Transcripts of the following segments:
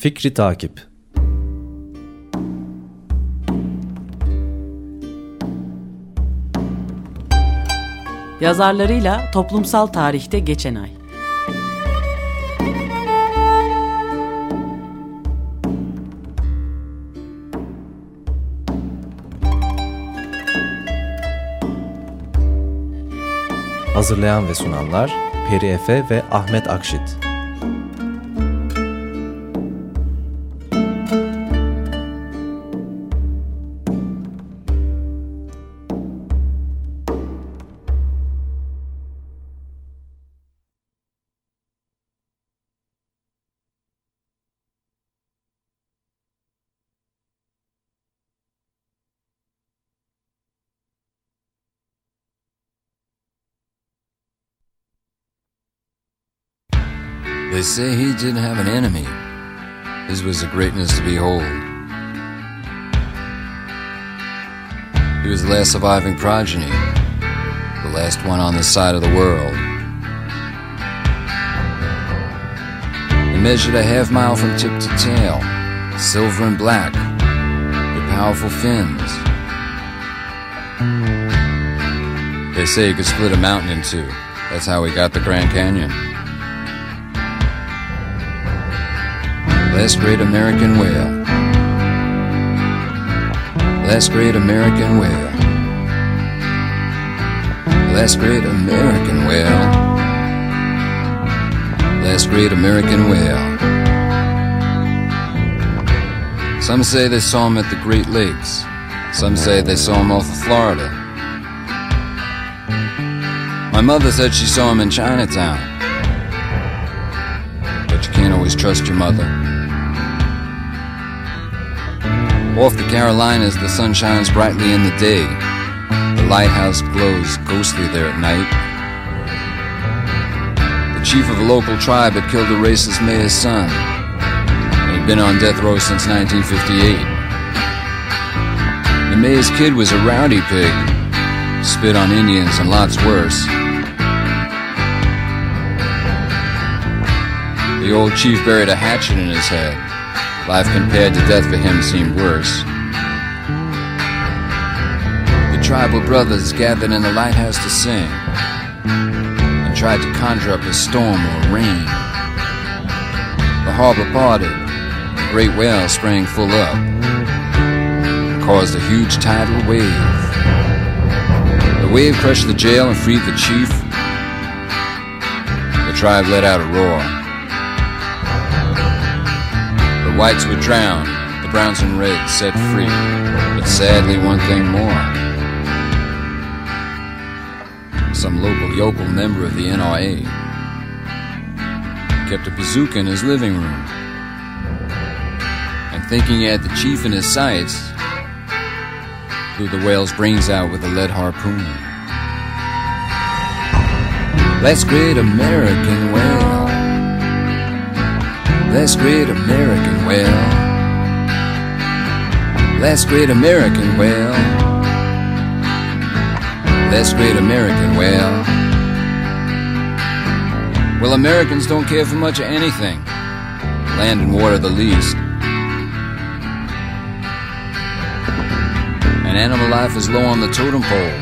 Fikri Takip Yazarlarıyla toplumsal tarihte geçen ay. Hazırlayan ve sunanlar Peri Efe ve Ahmet Akşit. They say he didn't have an enemy. His was a greatness to behold. He was the last surviving progeny, the last one on this side of the world. He measured a half mile from tip to tail, silver and black, with powerful fins. They say he could split a mountain in two. That's how he got the Grand Canyon. Last great American whale. Last great American whale. Last great American whale. Last great American whale. Some say they saw him at the Great Lakes. Some say they saw him off of Florida. My mother said she saw him in Chinatown. But you can't always trust your mother. Off the Carolinas, the sun shines brightly in the day. The lighthouse glows ghostly there at night. The chief of a local tribe had killed a racist mayor's son. He'd been on death row since 1958. The mayor's kid was a rowdy pig. Spit on Indians and lots worse. The old chief buried a hatchet in his head. Life compared to death for him seemed worse. The tribal brothers gathered in the lighthouse to sing and tried to conjure up a storm or rain. The harbor parted, a great whale sprang full up, caused a huge tidal wave. The wave crushed the jail and freed the chief. The tribe let out a roar. Whites were drowned, the browns and reds set free. But sadly, one thing more. Some local yokel member of the NRA kept a bazooka in his living room. And thinking he had the chief in his sights, blew the whale's brains out with a lead harpoon. Let's great American whale. Last great American whale. Last great American whale. Last great American whale. Well, Americans don't care for much of anything. Land and water the least. And animal life is low on the totem pole.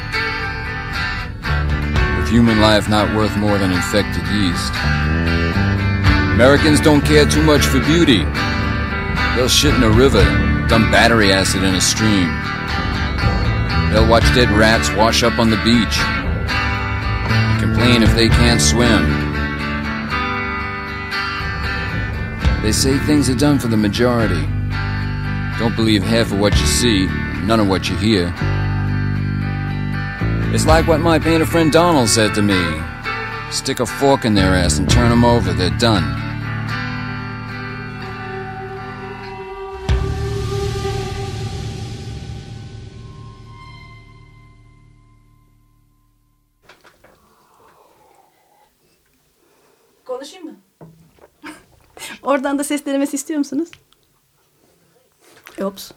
With human life not worth more than infected yeast. Americans don't care too much for beauty. They'll shit in a river, dump battery acid in a stream. They'll watch dead rats wash up on the beach. Complain if they can't swim. They say things are done for the majority. Don't believe half of what you see, none of what you hear. It's like what my painter friend Donald said to me. Stick a fork in their ass and turn them over, they're done. Oradan da ses denemesi istiyor musunuz? Ops.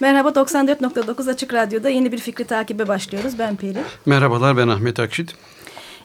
Merhaba 94.9 Açık Radyo'da yeni bir fikri takibe başlıyoruz. Ben Peri. Merhabalar ben Ahmet Akşit.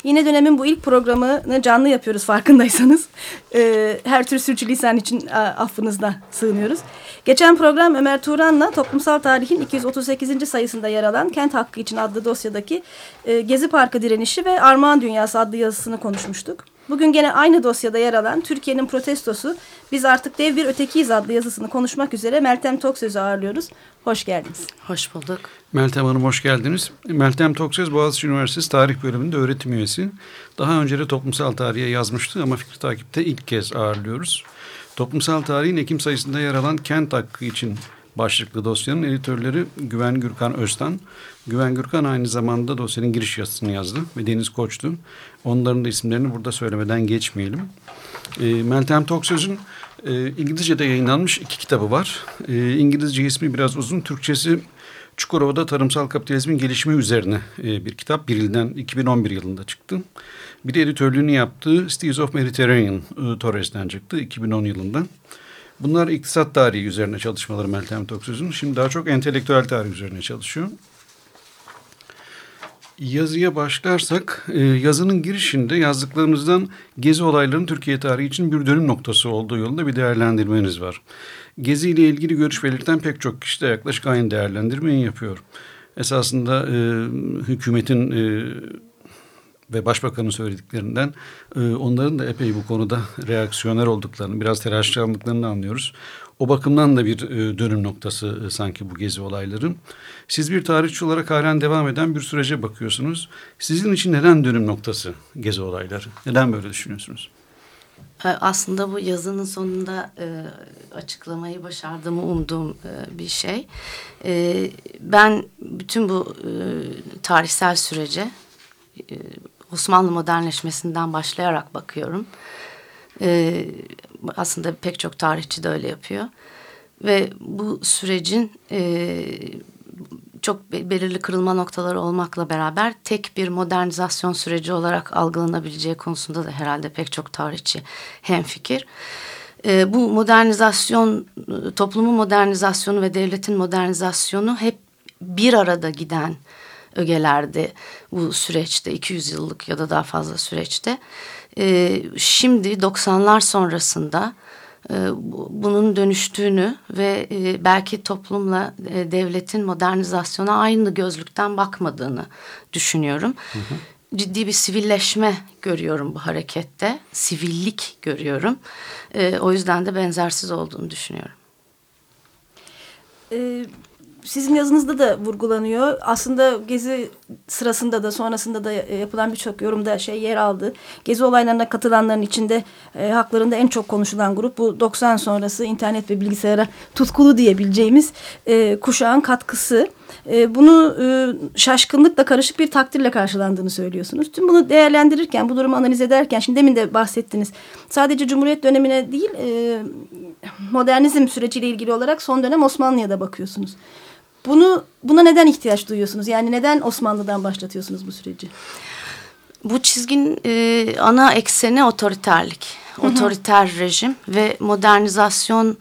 Yine dönemin bu ilk programını canlı yapıyoruz farkındaysanız. Ee, her tür sürçülisan için affınızda sığınıyoruz. Geçen program Ömer Turan'la toplumsal tarihin 238. sayısında yer alan Kent Hakkı için adlı dosyadaki e, Gezi Parkı direnişi ve Armağan Dünyası adlı yazısını konuşmuştuk. Bugün gene aynı dosyada yer alan Türkiye'nin protestosu Biz Artık Dev Bir Ötekiyiz adlı yazısını konuşmak üzere Meltem Toksöz'ü ağırlıyoruz. Hoş geldiniz. Hoş bulduk. Meltem Hanım hoş geldiniz. Meltem Toksöz Boğaziçi Üniversitesi Tarih Bölümünde öğretim üyesi. Daha önce de toplumsal tarihe yazmıştı ama fikri takipte ilk kez ağırlıyoruz. Toplumsal tarihin Ekim sayısında yer alan kent hakkı için başlıklı dosyanın editörleri Güven Gürkan Öztan. Güven Gürkan aynı zamanda dosyanın giriş yazısını yazdı ve Deniz Koç'tu. Onların da isimlerini burada söylemeden geçmeyelim. E, Meltem Toksöz'ün e, İngilizce'de yayınlanmış iki kitabı var. E, İngilizce ismi biraz uzun, Türkçesi Çukurova'da tarımsal kapitalizmin gelişimi üzerine e, bir kitap. Bir ilden 2011 yılında çıktı. Bir de editörlüğünü yaptığı Steves of Mediterranean e, Torres'ten çıktı 2010 yılında. Bunlar iktisat tarihi üzerine çalışmaları Meltem Toksöz'ün. Şimdi daha çok entelektüel tarih üzerine çalışıyor. Yazıya başlarsak e, yazının girişinde yazdıklarınızdan gezi olaylarının Türkiye tarihi için bir dönüm noktası olduğu yolunda bir değerlendirmeniz var. Gezi ile ilgili görüş belirten pek çok kişi de yaklaşık aynı değerlendirmeyi yapıyor. Esasında e, hükümetin e, ve başbakanın söylediklerinden e, onların da epey bu konuda reaksiyoner olduklarını, biraz telaşlandıklarını anlıyoruz. O bakımdan da bir e, dönüm noktası e, sanki bu gezi olayları. Siz bir tarihçi olarak halen devam eden bir sürece bakıyorsunuz. Sizin için neden dönüm noktası gezi olayları? Neden böyle düşünüyorsunuz? Aslında bu yazının sonunda e, açıklamayı başardığımı umduğum e, bir şey. E, ben bütün bu e, tarihsel sürece e, Osmanlı modernleşmesinden başlayarak bakıyorum. E, aslında pek çok tarihçi de öyle yapıyor. Ve bu sürecin e, çok belirli kırılma noktaları olmakla beraber tek bir modernizasyon süreci olarak algılanabileceği konusunda da herhalde pek çok tarihçi hemfikir. E, bu modernizasyon, toplumun modernizasyonu ve devletin modernizasyonu hep bir arada giden ögelerde bu süreçte 200 yıllık ya da daha fazla süreçte. E, şimdi 90'lar sonrasında e, bunun dönüştüğünü ve e, belki toplumla e, devletin modernizasyona aynı gözlükten bakmadığını düşünüyorum. Hı hı. Ciddi bir sivilleşme görüyorum bu harekette. Sivillik görüyorum. E, o yüzden de benzersiz olduğunu düşünüyorum. Ee, sizin yazınızda da vurgulanıyor. Aslında gezi sırasında da sonrasında da yapılan birçok yorumda şey yer aldı. Gezi olaylarına katılanların içinde e, haklarında en çok konuşulan grup bu 90 sonrası internet ve bilgisayara tutkulu diyebileceğimiz e, kuşağın katkısı. E, bunu e, şaşkınlıkla karışık bir takdirle karşılandığını söylüyorsunuz. Tüm bunu değerlendirirken, bu durumu analiz ederken, şimdi demin de bahsettiniz. Sadece Cumhuriyet dönemine değil, e, modernizm süreciyle ilgili olarak son dönem Osmanlı'ya da bakıyorsunuz. Bunu buna neden ihtiyaç duyuyorsunuz? Yani neden Osmanlı'dan başlatıyorsunuz bu süreci? Bu çizgin e, ana ekseni otoriterlik. Otoriter rejim ve modernizasyonun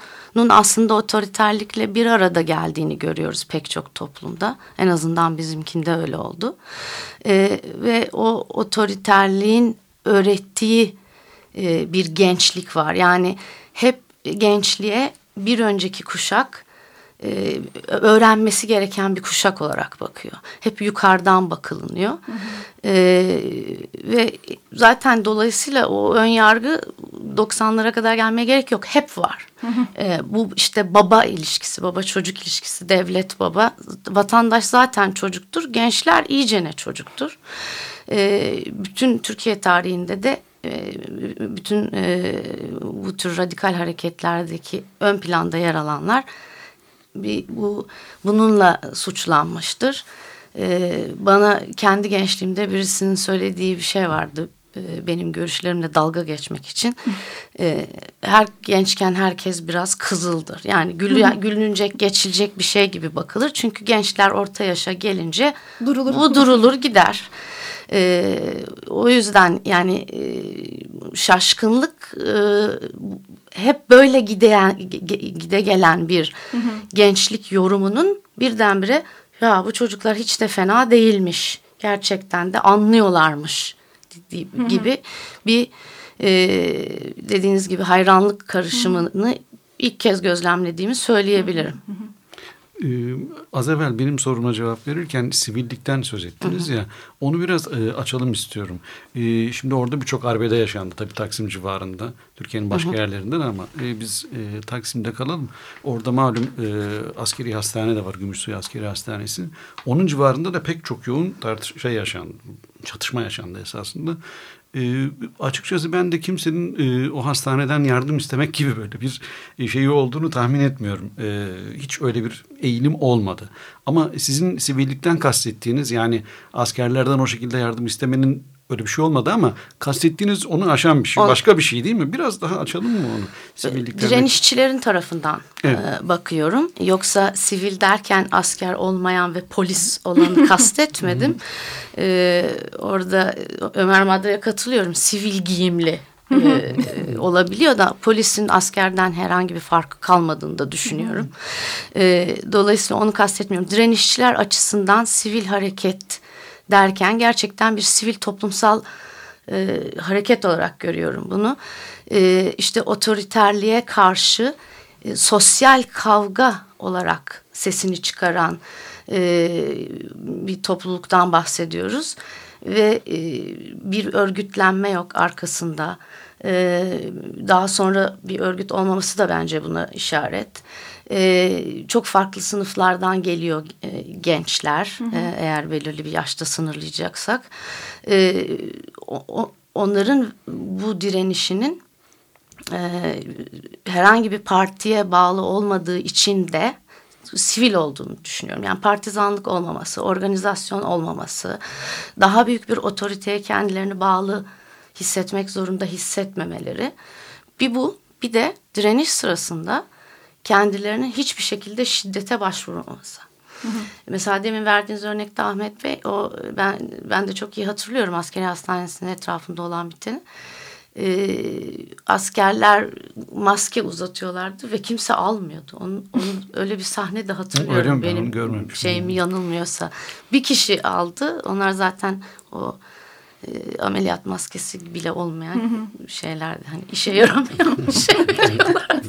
aslında otoriterlikle bir arada geldiğini görüyoruz pek çok toplumda. En azından bizimkinde öyle oldu. E, ve o otoriterliğin öğrettiği e, bir gençlik var. Yani hep gençliğe bir önceki kuşak e, öğrenmesi gereken bir kuşak olarak bakıyor. Hep yukarıdan bakılınıyor. Hı hı. E, ve zaten dolayısıyla o ön yargı 90'lara kadar gelmeye gerek yok. Hep var. Hı hı. E, bu işte baba ilişkisi, baba çocuk ilişkisi, devlet baba. Vatandaş zaten çocuktur. Gençler iyicene çocuktur. E, bütün Türkiye tarihinde de e, bütün e, bu tür radikal hareketlerdeki ön planda yer alanlar bir bu bununla suçlanmıştır. Ee, bana kendi gençliğimde birisinin söylediği bir şey vardı e, benim görüşlerimle dalga geçmek için. Ee, her gençken herkes biraz kızıldır. Yani gül, gülünecek, geçilecek bir şey gibi bakılır. Çünkü gençler orta yaşa gelince durulur. bu durulur gider. E, o yüzden yani e, şaşkınlık e, hep böyle gide, gide gelen bir hı hı. gençlik yorumunun birdenbire ya bu çocuklar hiç de fena değilmiş. Gerçekten de anlıyorlarmış gibi bir e, dediğiniz gibi hayranlık karışımını ilk kez gözlemlediğimi söyleyebilirim. Ee, az evvel benim soruma cevap verirken sivillikten söz ettiniz hı hı. ya onu biraz e, açalım istiyorum. E, şimdi orada birçok arbede yaşandı tabii Taksim civarında Türkiye'nin başka hı yerlerinden ama e, biz e, Taksim'de kalalım. Orada malum e, askeri hastane de var Gümüşsuyu Askeri Hastanesi. Onun civarında da pek çok yoğun tartış şey yaşandı çatışma yaşandı esasında. E, açıkçası ben de kimsenin e, o hastaneden yardım istemek gibi böyle bir e, şeyi olduğunu tahmin etmiyorum. E, hiç öyle bir eğilim olmadı. Ama sizin sivillikten kastettiğiniz yani askerlerden o şekilde yardım istemenin Öyle bir şey olmadı ama kastettiğiniz onu aşan bir şey. O, Başka bir şey değil mi? Biraz daha açalım mı onu? Sivilliklerine. Direnişçilerin tarafından evet. e, bakıyorum. Yoksa sivil derken asker olmayan ve polis olanı kastetmedim. e, orada Ömer Madra'ya katılıyorum. Sivil giyimli e, olabiliyor da polisin askerden herhangi bir farkı kalmadığını da düşünüyorum. E, dolayısıyla onu kastetmiyorum. Direnişçiler açısından sivil hareket derken gerçekten bir sivil toplumsal e, hareket olarak görüyorum bunu. E, işte otoriterliğe karşı e, sosyal kavga olarak sesini çıkaran e, bir topluluktan bahsediyoruz ve e, bir örgütlenme yok arkasında. E, daha sonra bir örgüt olmaması da bence buna işaret e, çok farklı sınıflardan geliyor e, gençler hı hı. E, eğer belirli bir yaşta sınırlayacaksak e, o, onların bu direnişinin e, herhangi bir partiye bağlı olmadığı için de sivil olduğunu düşünüyorum. Yani partizanlık olmaması, organizasyon olmaması, daha büyük bir otoriteye kendilerini bağlı hissetmek zorunda hissetmemeleri. Bir bu, bir de direniş sırasında kendilerinin hiçbir şekilde şiddete başvurmaması. Hı hı. Mesela demin verdiğiniz örnekte Ahmet Bey, o ben ben de çok iyi hatırlıyorum askeri hastanesinin etrafında olan biteni. Ee, askerler maske uzatıyorlardı ve kimse almıyordu. Onun, onun öyle bir sahne de hatırlıyorum Öyle benim şeyim yanılmıyorsa. Bir kişi aldı. Onlar zaten o e, ameliyat maskesi bile olmayan hı hı. şeylerdi. Hani işe yaramayan şeyler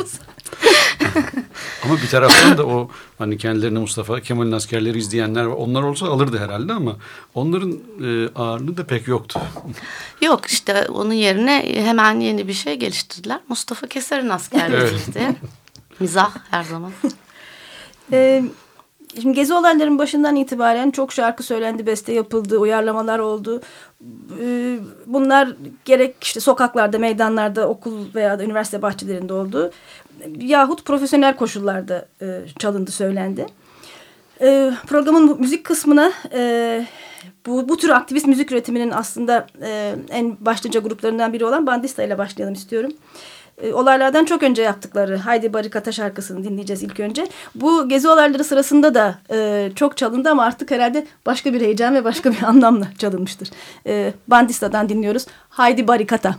ama bir taraftan da o hani kendilerini Mustafa Kemal'in askerleri izleyenler onlar olsa alırdı herhalde ama onların e, ağırlığı da pek yoktu. Yok işte onun yerine hemen yeni bir şey geliştirdiler. Mustafa Keser'in askerleri evet. işte. Mizah her zaman. Ee, Şimdi gezi olayların başından itibaren çok şarkı söylendi, beste yapıldı, uyarlamalar oldu. Ee, bunlar gerek işte sokaklarda, meydanlarda, okul veya da üniversite bahçelerinde oldu. Yahut profesyonel koşullarda e, çalındı, söylendi. Ee, programın müzik kısmına e, bu, bu tür aktivist müzik üretiminin aslında e, en başlıca gruplarından biri olan Bandista ile başlayalım istiyorum. E, olaylardan çok önce yaptıkları Haydi Barikata şarkısını dinleyeceğiz ilk önce. Bu gezi olayları sırasında da e, çok çalındı ama artık herhalde başka bir heyecan ve başka bir anlamla çalınmıştır. E, Bandista'dan dinliyoruz. Haydi Barikata.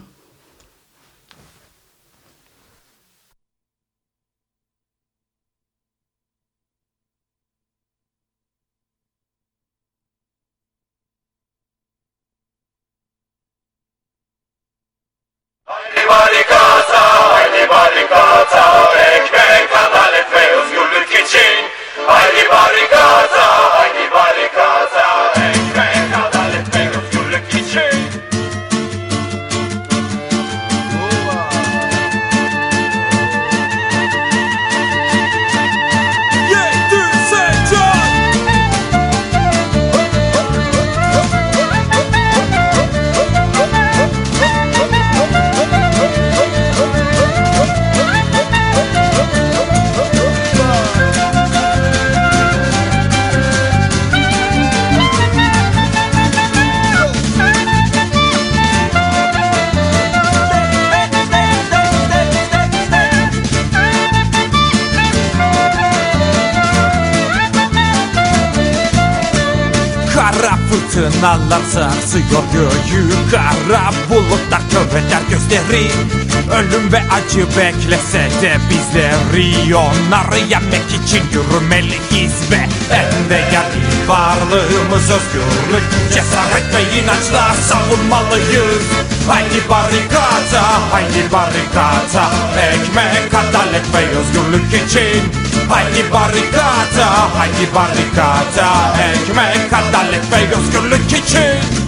Ölüm ve acı beklese de bizleri onları yenmek için yürümeliyiz ve en değerli varlığımız özgürlük Cesaret ve inançla savunmalıyız. Haydi barikata, haydi barikata Ekmek, adalet ve özgürlük için. Haydi barikata, haydi barikata Ekmek, adalet ve özgürlük için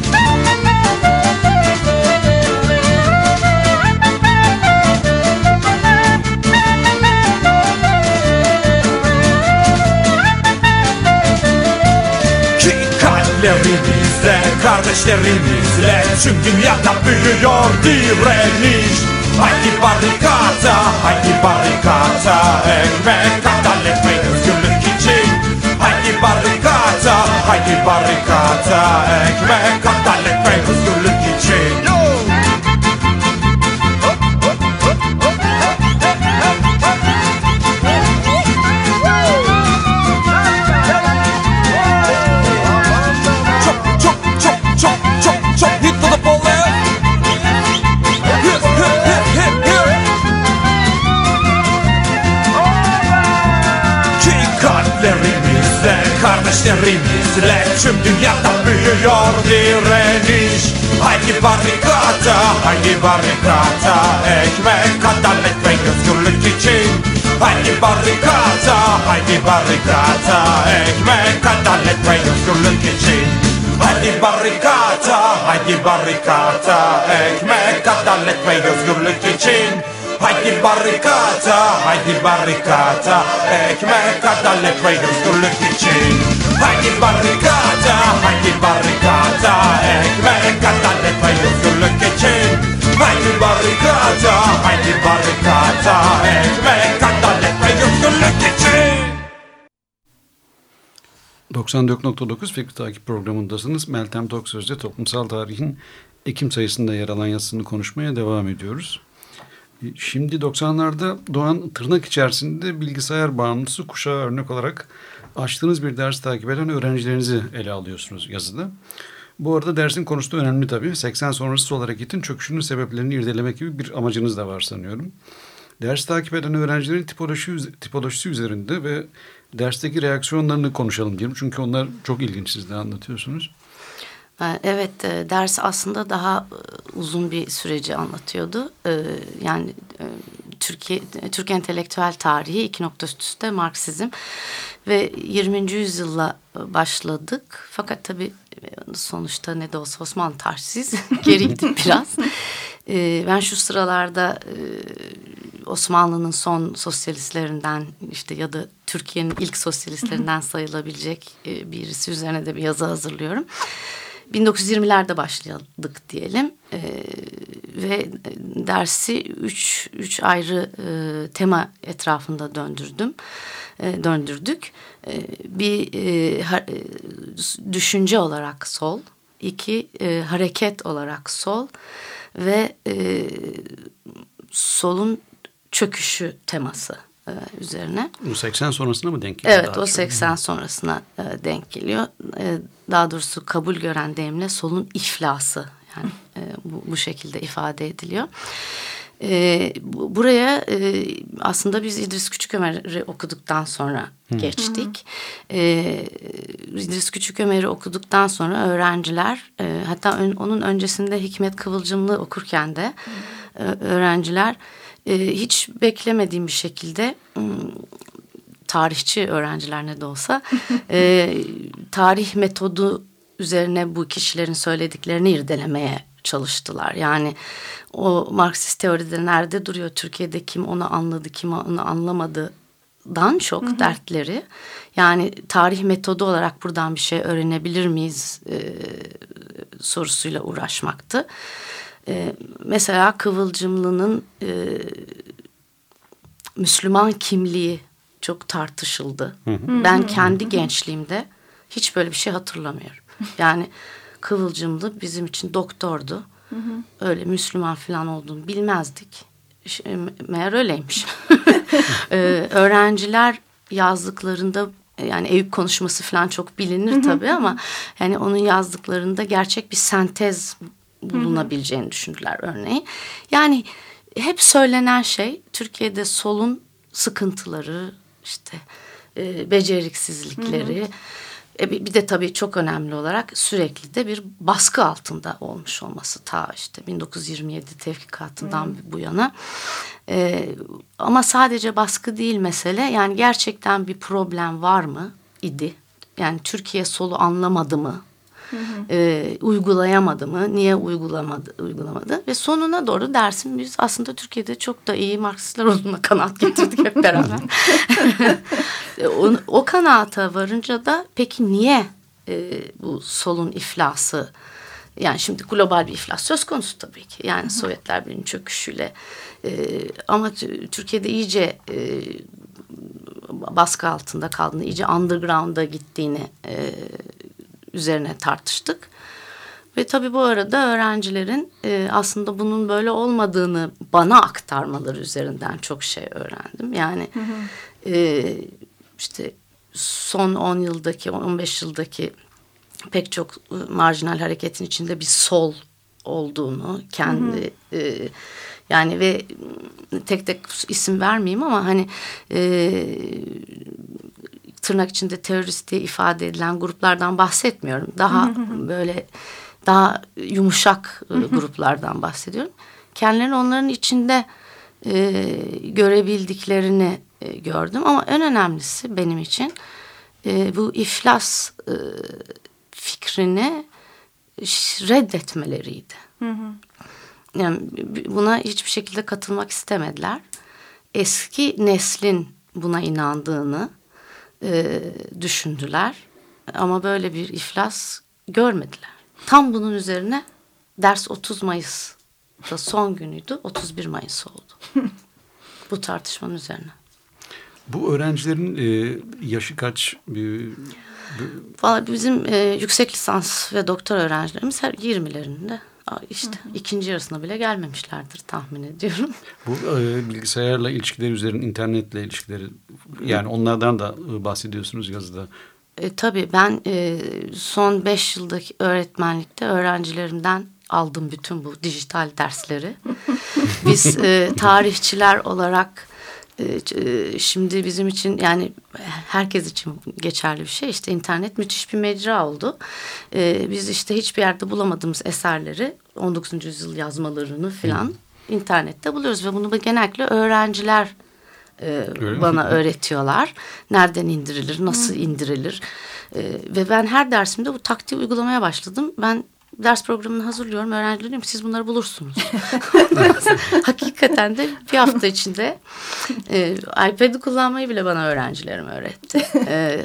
Kallerimizle, kardeşlerimizle Tüm dünyada büyüyor direniş. Haydi barikata, haydi barikata Ekmek, adalet ve özgürlük için? Haydi barikata, haydi barikata Ekmek, kardeşlerimizle Tüm dünyada büyüyor direniş. Haydi barikata, haydi barikata Ekmek, adalet ve özgürlük için? Haydi barikata, haydi barikata Ekmek, adalet ve özgürlük için? Haydi barikata, haydi barikata Ekmek, adalet ve özgürlük için? Haydi barikata, haydi barikata Ekmek, adalet ve özgürlük için Haydi barikata, haydi barikata Ekmek, adalet ve özgürlük için Haydi barikata, haydi barikata Ekmek, adalet ve özgürlük için 94.9 Fikri Takip programındasınız. Meltem Toksöz'de toplumsal tarihin Ekim sayısında yer alan yazısını konuşmaya devam ediyoruz. Şimdi 90'larda doğan tırnak içerisinde bilgisayar bağımlısı kuşağı örnek olarak açtığınız bir ders takip eden öğrencilerinizi ele alıyorsunuz yazıda. Bu arada dersin konusu da önemli tabii. 80 sonrası sol hareketin çöküşünün sebeplerini irdelemek gibi bir amacınız da var sanıyorum. Ders takip eden öğrencilerin tipoloji, tipolojisi üzerinde ve dersteki reaksiyonlarını konuşalım diyelim. Çünkü onlar çok ilginç siz de anlatıyorsunuz. Evet, e, ders aslında daha e, uzun bir süreci anlatıyordu. Ee, Yani e, Türkiye Türk entelektüel tarihi iki nokta üst üste Marksizm ve 20. yüzyılla e, başladık. Fakat tabii e, sonuçta ne de olsa Osmanlı tarihiyiz. Geri gittik biraz. Ben şu sıralarda e, Osmanlı'nın son sosyalistlerinden işte ya da Türkiye'nin ilk sosyalistlerinden sayılabilecek e, birisi üzerine de bir yazı hazırlıyorum. 1920'lerde başladık diyelim. Ee, ve dersi üç, üç ayrı e, tema etrafında döndürdüm, e, döndürdük. E, bir e, ha- e, düşünce olarak sol, iki e, hareket olarak sol ve e, solun çöküşü teması e, üzerine. Bu 80 sonrasına mı denk geliyor? Evet o çok? 80 sonrasına e, denk geliyor. E, daha doğrusu kabul gören deyimle solun iflası yani e, bu, bu şekilde ifade ediliyor. E, bu- buraya e, aslında biz İdris Küçükömer'i okuduktan sonra geçtik. E, İdris Küçükömer'i okuduktan sonra öğrenciler e, hatta ön- onun öncesinde Hikmet Kıvılcımlı okurken de e, öğrenciler e, hiç beklemediğim bir şekilde tarihçi öğrenciler ne de olsa e, tarih metodu üzerine bu kişilerin söylediklerini irdelemeye çalıştılar. Yani o Marksist teoride nerede duruyor Türkiye'de kim onu anladı kim onu anlamadıdan çok dertleri yani tarih metodu olarak buradan bir şey öğrenebilir miyiz e, sorusuyla uğraşmaktı. E, mesela Kıvılcımlı'nın e, Müslüman kimliği çok tartışıldı. Ben kendi gençliğimde hiç böyle bir şey hatırlamıyorum. Yani Kıvılcımlı bizim için doktordu. Öyle Müslüman falan olduğunu bilmezdik. Me- Meğer öyleymiş. Ee, öğrenciler yazdıklarında yani Eyüp konuşması falan çok bilinir tabii ama yani onun yazdıklarında gerçek bir sentez bulunabileceğini düşündüler örneğin. Yani hep söylenen şey Türkiye'de solun sıkıntıları işte e, beceriksizlikleri e, bir de tabii çok önemli olarak sürekli de bir baskı altında olmuş olması ta işte 1927 tevkikatından bu yana. E, ama sadece baskı değil mesele yani gerçekten bir problem var mı idi? Yani Türkiye solu anlamadı mı? E, uygulayamadı mı? Niye uygulamadı, uygulamadı? Ve sonuna doğru dersin biz aslında Türkiye'de çok da iyi Marksistler olduğuna kanaat getirdik hep beraber. E, o, o kanaata varınca da peki niye e, bu solun iflası yani şimdi global bir iflas söz konusu tabii ki. Yani Sovyetler Birliği'nin çöküşüyle e, ama Türkiye'de iyice e, baskı altında kaldığını, iyice underground'a gittiğini e, üzerine tartıştık. Ve tabii bu arada öğrencilerin e, aslında bunun böyle olmadığını bana aktarmaları üzerinden çok şey öğrendim. Yani e, işte son 10 yıldaki, 15 yıldaki pek çok e, marjinal hareketin içinde bir sol olduğunu kendi e, yani ve tek tek isim vermeyeyim ama hani e, tırnak içinde terörist diye ifade edilen gruplardan bahsetmiyorum. Daha böyle daha yumuşak e, gruplardan bahsediyorum. Kendilerini onların içinde e, görebildiklerini e, gördüm ama en önemlisi benim için e, bu iflas e, fikrini reddetmeleriydi. Yani buna hiçbir şekilde katılmak istemediler. Eski neslin buna inandığını e, düşündüler. Ama böyle bir iflas görmediler. Tam bunun üzerine ders 30 Mayıs'ta son günüydü. 31 Mayıs oldu. Bu tartışmanın üzerine. Bu öğrencilerin e, yaşı kaç? E, Vallahi bizim e, yüksek lisans ve doktor öğrencilerimiz her 20'lerinde İşte ikinci yarısına bile gelmemişlerdir tahmin ediyorum. bu e, bilgisayarla ilişkileri üzerine internetle ilişkileri yani onlardan da e, bahsediyorsunuz yazıda. E, tabii ben e, son beş yıldaki öğretmenlikte öğrencilerimden aldım bütün bu dijital dersleri. Biz e, tarihçiler olarak şimdi bizim için yani herkes için geçerli bir şey. İşte internet müthiş bir mecra oldu. E, biz işte hiçbir yerde bulamadığımız eserleri 19. yüzyıl yazmalarını filan internette buluyoruz ve bunu genellikle öğrenciler e, Öyle mi? bana öğretiyorlar. Nereden indirilir, nasıl indirilir. E, ve ben her dersimde bu taktiği uygulamaya başladım. Ben ders programını hazırlıyorum. Öğrencilerim diyorum siz bunları bulursunuz. Hakikaten de bir hafta içinde e, iPad'i kullanmayı bile bana öğrencilerim öğretti. E,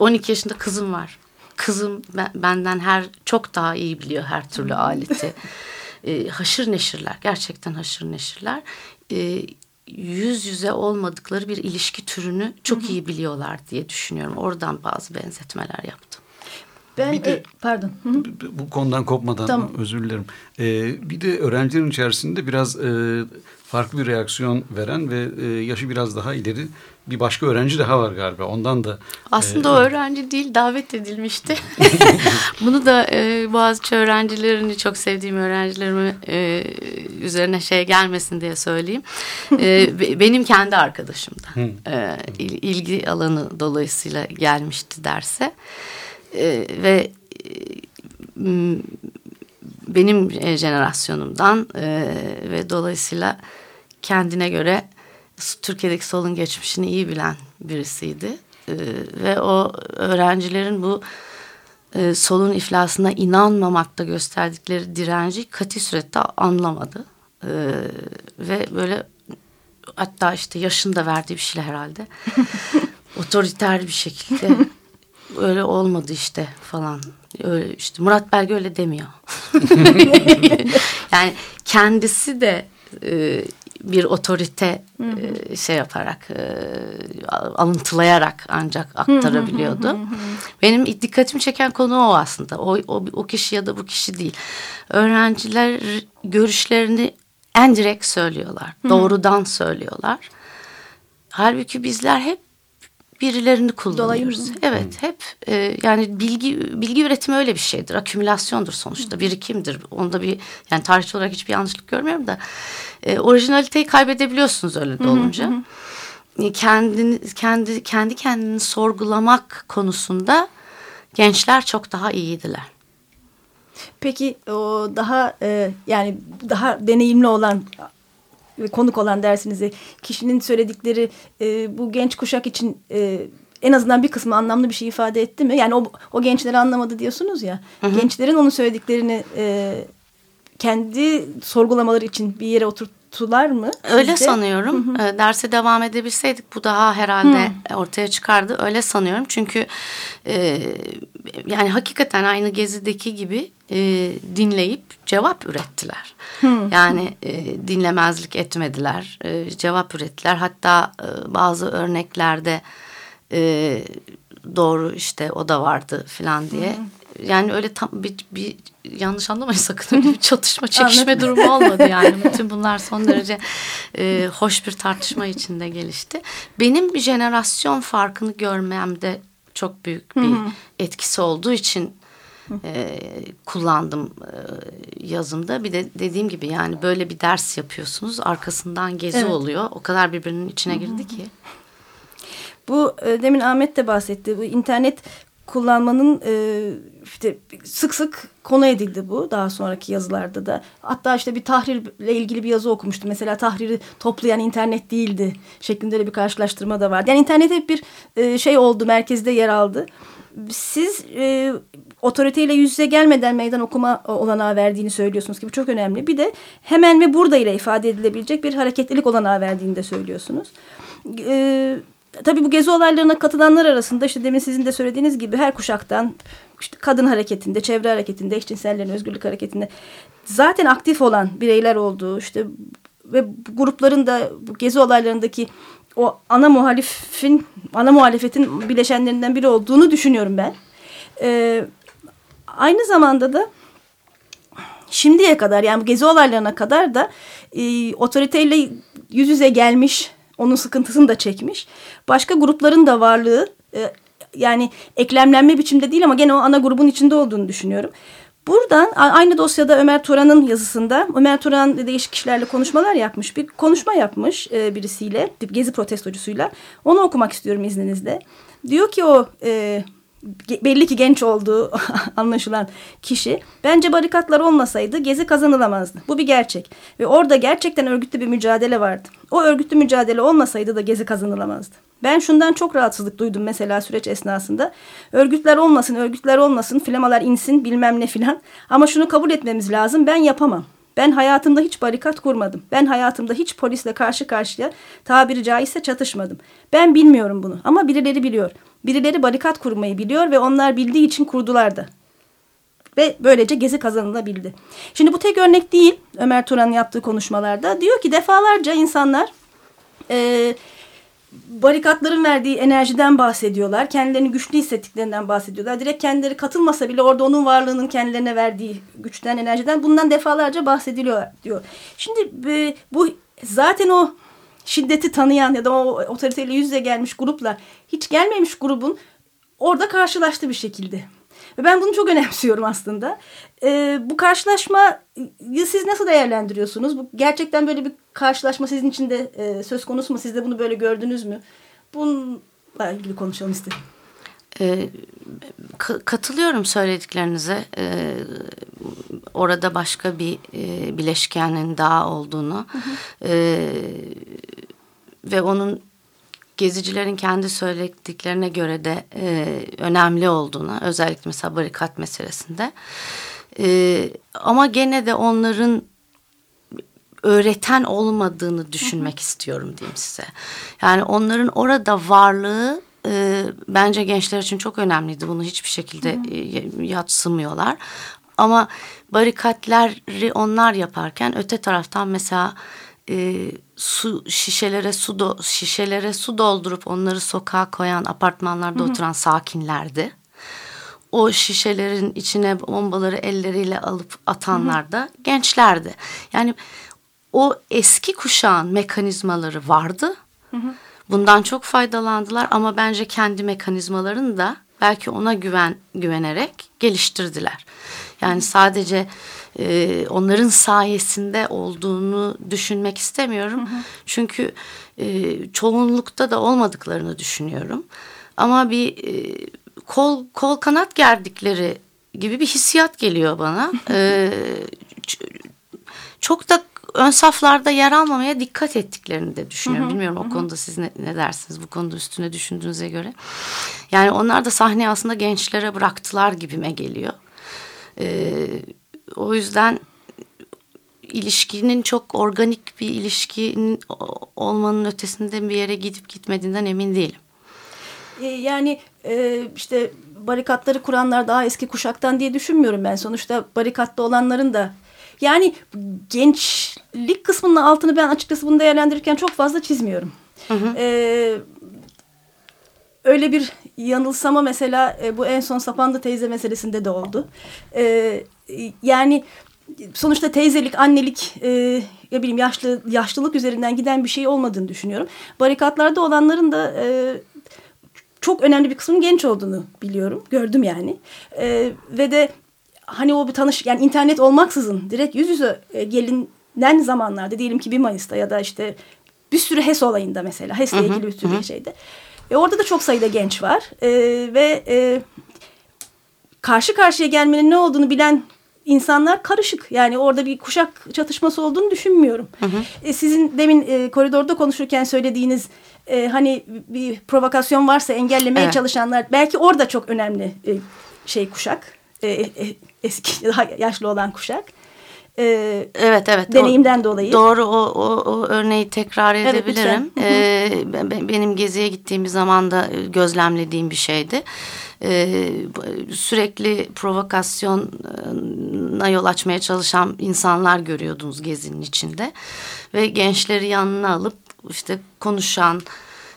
12 yaşında kızım var. Kızım ben- benden her çok daha iyi biliyor her türlü aleti. E, haşır neşirler. Gerçekten haşır neşirler. E, yüz yüze olmadıkları bir ilişki türünü çok iyi biliyorlar diye düşünüyorum. Oradan bazı benzetmeler yaptım. Ben Bir de- e, pardon. Hı hı. Bu konudan kopmadan Tamam. özür dilerim. E, bir de öğrencilerin içerisinde biraz e, farklı bir reaksiyon veren ve e, yaşı biraz daha ileri bir başka öğrenci daha var galiba. Ondan da Aslında e, o öğrenci değil davet edilmişti. Bunu da e, Boğaziçi öğrencilerini çok sevdiğim öğrencilerimi e, üzerine şey gelmesin diye söyleyeyim. E, be- benim kendi arkadaşımdı. E, il- ilgi alanı dolayısıyla gelmişti derse. E, ve e, benim e, jenerasyonumdan e, ve dolayısıyla kendine göre Türkiye'deki solun geçmişini iyi bilen birisiydi. E, ve o öğrencilerin bu e, solun iflasına inanmamakta gösterdikleri direnci kati surette anlamadı. E, ve böyle hatta işte yaşında verdiği bir şeyle herhalde otoriter bir şekilde öyle olmadı işte falan. Öyle işte Murat Belge öyle demiyor. yani kendisi de e, bir otorite e, şey yaparak e, alıntılayarak ancak aktarabiliyordu. Benim dikkatimi çeken konu o aslında. O, o, o kişi ya da bu kişi değil. Öğrenciler görüşlerini en direkt söylüyorlar. Doğrudan söylüyorlar. Halbuki bizler hep birilerini kullanıyoruz. Dolayı? Evet hep e, yani bilgi bilgi üretimi öyle bir şeydir. Akümülasyondur sonuçta. Birikimdir. Onda bir yani tarihçi olarak hiçbir yanlışlık görmüyorum da e, orijinaliteyi kaybedebiliyorsunuz öyle de olunca. E, kendini kendi kendi kendini sorgulamak konusunda gençler çok daha iyiydiler. Peki o daha e, yani daha deneyimli olan ve konuk olan dersinize kişinin söyledikleri e, bu genç kuşak için e, en azından bir kısmı anlamlı bir şey ifade etti mi? Yani o, o gençleri anlamadı diyorsunuz ya. Gençlerin onun söylediklerini e, kendi sorgulamaları için bir yere oturttular mı? Öyle sizce? sanıyorum. E, Derse devam edebilseydik bu daha herhalde ortaya çıkardı. Öyle sanıyorum. Çünkü e, yani hakikaten aynı gezideki gibi e, dinleyip cevap ürettiler. Yani e, dinlemezlik etmediler. E, cevap ürettiler. Hatta e, bazı örneklerde e, doğru işte o da vardı falan diye. Yani öyle tam bir, bir yanlış anlamayın sakın öyle bir çatışma çekişme durumu olmadı yani. Bütün bunlar son derece e, hoş bir tartışma içinde gelişti. Benim bir jenerasyon farkını görmemde çok büyük bir etkisi olduğu için e, kullandım e, yazımda. Bir de dediğim gibi yani böyle bir ders yapıyorsunuz. Arkasından gezi Evet. oluyor. O kadar birbirinin içine girdi ki. Bu e, demin Ahmet de bahsetti. Bu internet kullanmanın e, işte sık sık konu edildi bu daha sonraki yazılarda da. Hatta işte bir tahrirle ilgili bir yazı okumuştum. Mesela tahriri toplayan internet değildi şeklinde bir karşılaştırma da vardı. Yani internet hep bir e, şey oldu, merkezde yer aldı. Siz e, otoriteyle yüz yüze gelmeden meydan okuma olanağı verdiğini söylüyorsunuz ki bu çok önemli. Bir de hemen ve burada ile ifade edilebilecek bir hareketlilik olanağı verdiğini de söylüyorsunuz. E, tabii bu gezi olaylarına katılanlar arasında işte demin sizin de söylediğiniz gibi her kuşaktan işte kadın hareketinde, çevre hareketinde, eşcinsellerin özgürlük hareketinde zaten aktif olan bireyler olduğu işte ve grupların da bu gezi olaylarındaki o ana muhalifin, ana muhalefetin bileşenlerinden biri olduğunu düşünüyorum ben. Ee, aynı zamanda da şimdiye kadar yani gezi olaylarına kadar da e, otoriteyle yüz yüze gelmiş, onun sıkıntısını da çekmiş. Başka grupların da varlığı e, yani eklemlenme biçimde değil ama gene o ana grubun içinde olduğunu düşünüyorum. Buradan aynı dosyada Ömer Turan'ın yazısında Ömer Turan değişik kişilerle konuşmalar yapmış. Bir konuşma yapmış e, birisiyle, bir gezi protestocusuyla. Onu okumak istiyorum izninizle. Diyor ki o e, belli ki genç olduğu anlaşılan kişi bence barikatlar olmasaydı gezi kazanılamazdı. Bu bir gerçek. Ve orada gerçekten örgütlü bir mücadele vardı. O örgütlü mücadele olmasaydı da gezi kazanılamazdı. Ben şundan çok rahatsızlık duydum mesela süreç esnasında. Örgütler olmasın, örgütler olmasın, flamalar insin bilmem ne filan. Ama şunu kabul etmemiz lazım ben yapamam. Ben hayatımda hiç barikat kurmadım. Ben hayatımda hiç polisle karşı karşıya tabiri caizse çatışmadım. Ben bilmiyorum bunu ama birileri biliyor. Birileri barikat kurmayı biliyor ve onlar bildiği için kurdular da. Ve böylece gezi kazanılabildi. Şimdi bu tek örnek değil Ömer Turan'ın yaptığı konuşmalarda. Diyor ki defalarca insanlar e, barikatların verdiği enerjiden bahsediyorlar. Kendilerini güçlü hissettiklerinden bahsediyorlar. Direkt kendileri katılmasa bile orada onun varlığının kendilerine verdiği güçten, enerjiden bundan defalarca bahsediliyor diyor. Şimdi e, bu zaten o şiddeti tanıyan ya da o otoriteyle yüz yüze gelmiş grupla hiç gelmemiş grubun orada karşılaştı bir şekilde. Ve ben bunu çok önemsiyorum aslında. Ee, bu karşılaşmayı siz nasıl değerlendiriyorsunuz? Bu gerçekten böyle bir karşılaşma sizin için de e, söz konusu mu? Siz de bunu böyle gördünüz mü? Bununla ilgili konuşalım istedim. Ka- katılıyorum söylediklerinize. Ee, orada başka bir e, bileşkenin daha olduğunu Ee, ve onun gezicilerin kendi söylediklerine göre de e, önemli olduğunu özellikle mesela barikat meselesinde. Ee, ama gene de onların öğreten olmadığını düşünmek istiyorum diyeyim size. Yani onların orada varlığı e, bence gençler için çok önemliydi. Bunu hiçbir şekilde e, yatsımıyorlar. Ama barikatları onlar yaparken öte taraftan mesela e, su şişelere su do, şişelere su doldurup onları sokağa koyan apartmanlarda oturan sakinlerdi. O şişelerin içine bombaları elleriyle alıp atanlar da gençlerdi. Yani o eski kuşağın mekanizmaları vardı. Bundan çok faydalandılar ama bence kendi mekanizmalarını da belki ona güven güvenerek geliştirdiler. Yani sadece e, onların sayesinde olduğunu düşünmek istemiyorum. Çünkü e, çoğunlukta da olmadıklarını düşünüyorum. Ama bir e, kol kol kanat gerdikleri gibi bir hissiyat geliyor bana. E, çok da ön saflarda yer almamaya dikkat ettiklerini de düşünüyorum. Bilmiyorum o konuda siz ne, ne dersiniz bu konuda üstüne düşündüğünüze göre. Yani onlar da sahneyi aslında gençlere bıraktılar gibime geliyor. Ee, o yüzden ilişkinin çok organik bir ilişkinin olmanın ötesinde bir yere gidip gitmediğinden emin değilim. E, yani e, işte barikatları kuranlar daha eski kuşaktan diye düşünmüyorum ben. Sonuçta barikatta olanların da yani gençlik kısmının altını ben açıkçası bunu değerlendirirken çok fazla çizmiyorum. Hı hı. Ee, öyle bir yanılsama mesela e, bu en son Sapandı teyze meselesinde de oldu. Ee, yani sonuçta teyzelik, annelik, e, ne bileyim yaşlı yaşlılık üzerinden giden bir şey olmadığını düşünüyorum. Barikatlarda olanların da e, çok önemli bir kısmının genç olduğunu biliyorum, gördüm yani. E, ve de hani o bir tanış yani internet olmaksızın direkt yüz yüze e, gelinen zamanlarda diyelim ki 1 Mayıs'ta ya da işte bir sürü HES olayında mesela HES'le ilgili bir sürü şeyde. E, orada da çok sayıda genç var e, ve e, karşı karşıya gelmenin ne olduğunu bilen insanlar karışık. Yani orada bir kuşak çatışması olduğunu düşünmüyorum. Hı hı. E, sizin demin e, koridorda konuşurken söylediğiniz e, hani bir provokasyon varsa engellemeye evet. çalışanlar belki orada çok önemli e, şey kuşak. E, e, eski daha yaşlı olan kuşak. Ee, evet evet. Deneyimden o, dolayı. Doğru o, o, o örneği tekrar edebilirim. Evet, ee, benim geziye gittiğim bir zamanda e, gözlemlediğim bir şeydi. Ee, sürekli provokasyona yol açmaya çalışan insanlar görüyordunuz gezinin içinde. Ve gençleri yanına alıp işte konuşan,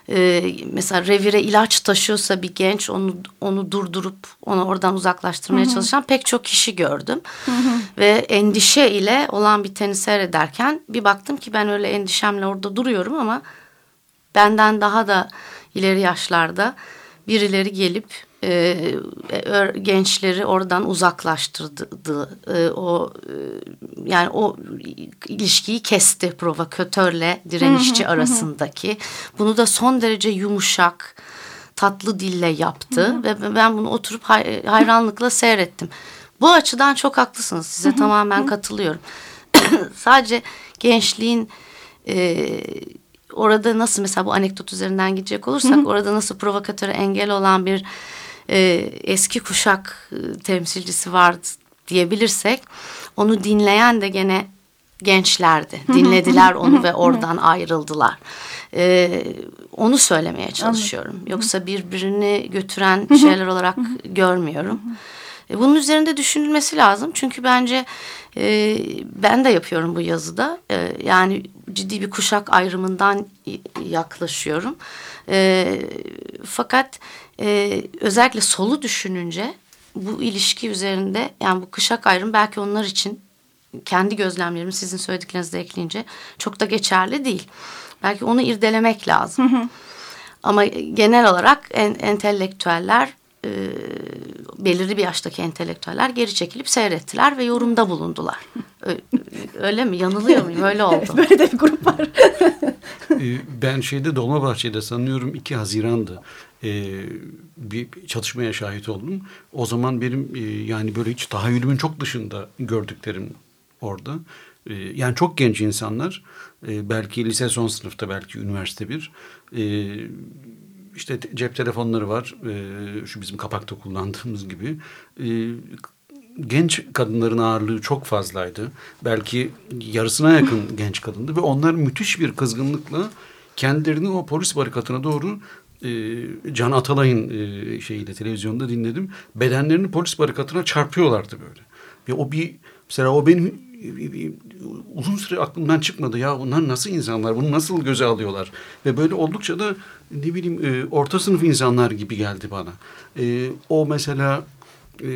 e, mesela revire ilaç taşıyorsa bir genç onu onu durdurup onu oradan uzaklaştırmaya hı hı. çalışan pek çok kişi gördüm. Hı hı. Ve endişe ile olan biteni seyrederken bir baktım ki ben öyle endişemle orada duruyorum ama benden daha da ileri yaşlarda birileri gelip e, gençleri oradan uzaklaştırdı. E, o e, yani o ilişkiyi kesti provokatörle direnişçi arasındaki. Bunu da son derece yumuşak, tatlı dille yaptı ve ben bunu oturup hay hayranlıkla seyrettim. Bu açıdan çok haklısınız. Size tamamen katılıyorum. Sadece gençliğin e, orada nasıl mesela bu anekdot üzerinden gidecek olursak orada nasıl provokatöre engel olan bir e, eski kuşak e, temsilcisi vardı diyebilirsek onu dinleyen de gene gençlerdi. Dinlediler onu ve oradan ayrıldılar. Ee, onu söylemeye çalışıyorum. Yoksa birbirini götüren şeyler olarak görmüyorum. E, bunun üzerinde düşünülmesi lazım. Çünkü bence e, ben de yapıyorum bu yazıda. E, yani ciddi bir kuşak ayrımından yaklaşıyorum. E, fakat e, özellikle solu düşününce bu ilişki üzerinde yani bu kuşak ayrım belki onlar için kendi gözlemlerim sizin söylediklerinizi ekleyince çok da geçerli değil. Belki onu irdelemek lazım. Ama genel olarak en, entelektüeller e, belirli bir yaştaki entelektüeller geri çekilip seyrettiler ve yorumda bulundular. Öyle mi? Yanılıyor muyum? Öyle oldu. Böyle de bir grup var. Ee, ben şeyde Dolmabahçe'de sanıyorum 2 Haziran'dı. Ee, bir çatışmaya şahit oldum. O zaman benim e, yani böyle hiç tahayyülümün çok dışında gördüklerim orada. Ee, yani çok genç insanlar. belki lise son sınıfta, belki üniversite bir işte cep telefonları var. E, şu bizim kapakta kullandığımız gibi. E, genç kadınların ağırlığı çok fazlaydı. Belki yarısına yakın genç kadındı ve onlar müthiş bir kızgınlıkla kendilerini o polis barikatına doğru e, Can Atalay'ın e, şeyiyle televizyonda dinledim. Bedenlerini polis barikatına çarpıyorlardı böyle. Ve o bir mesela o benim uzun süre aklımdan çıkmadı ya bunlar nasıl insanlar bunu nasıl göze alıyorlar ve böyle oldukça da ne bileyim e, orta sınıf insanlar gibi geldi bana e, o mesela e,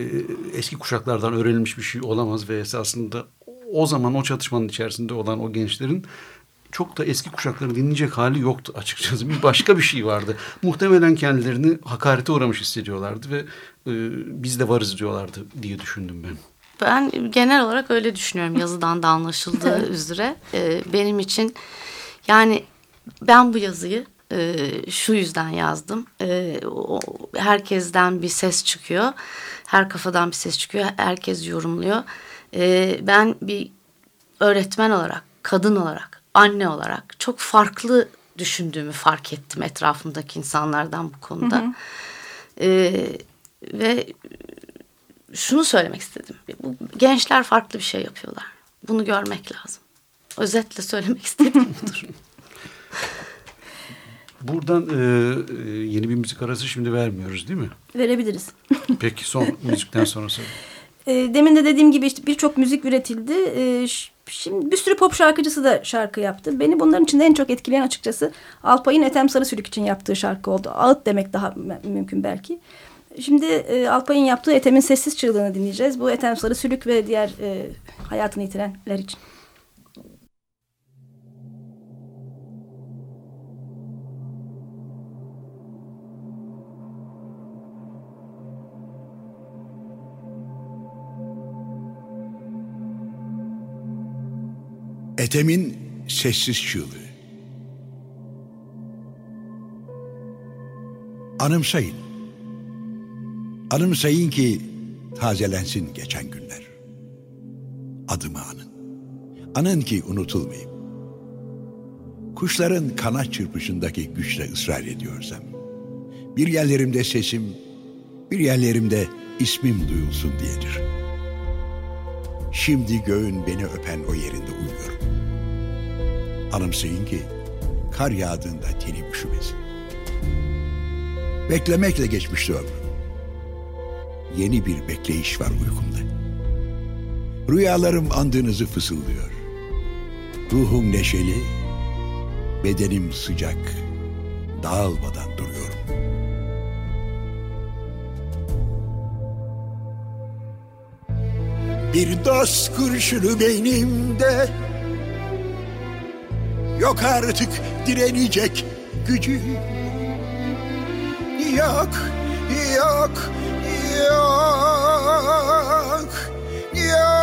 eski kuşaklardan öğrenilmiş bir şey olamaz ve esasında o zaman o çatışmanın içerisinde olan o gençlerin çok da eski kuşakları dinleyecek hali yoktu açıkçası. Bir başka bir şey vardı. Muhtemelen kendilerini hakarete uğramış hissediyorlardı ve e, biz de varız diyorlardı diye düşündüm ben. Ben genel olarak öyle düşünüyorum yazıdan da anlaşıldığı üzere. Ee, benim için yani ben bu yazıyı e, şu yüzden yazdım. E, o, herkesten bir ses çıkıyor. Her kafadan bir ses çıkıyor. Herkes yorumluyor. E, ben bir öğretmen olarak, kadın olarak, anne olarak çok farklı düşündüğümü fark ettim etrafımdaki insanlardan bu konuda. E, ve şunu söylemek istedim. Bu gençler farklı bir şey yapıyorlar. Bunu görmek lazım. Özetle söylemek istediğim budur. Buradan e, e, yeni bir müzik arası şimdi vermiyoruz değil mi? Verebiliriz. Peki son müzikten sonra söyle. E, demin de dediğim gibi işte birçok müzik üretildi. E, şimdi bir sürü pop şarkıcısı da şarkı yaptı. Beni bunların içinde en çok etkileyen açıkçası Alpay'ın Ethem Sarısülük için yaptığı şarkı oldu. Ağıt demek daha mümkün belki. Şimdi e, Alpay'ın yaptığı Ethem'in sessiz çığlığını dinleyeceğiz. Bu Ethem Sarısülük ve diğer e, hayatını yitirenler için. Ethem'in sessiz çığlığı. Anımsayın. Anımsayın ki tazelensin geçen günler. Adımı anın. Anın ki unutulmayayım. Kuşların kanat çırpışındaki güçle ısrar ediyorsam. Bir yerlerimde sesim, bir yerlerimde ismim duyulsun diyedir. Şimdi göğün beni öpen o yerinde uyuyorum. Anımsayın ki kar yağdığında tenim üşümesin. Beklemekle geçmişti ömrüm. Yeni bir bekleyiş var uykumda. Rüyalarım andığınızı fısıldıyor. Ruhum neşeli, bedenim sıcak, dağılmadan duruyorum. Bir dost kurşunu beynimde Yok artık direnecek gücü Yok, yok, yok, yok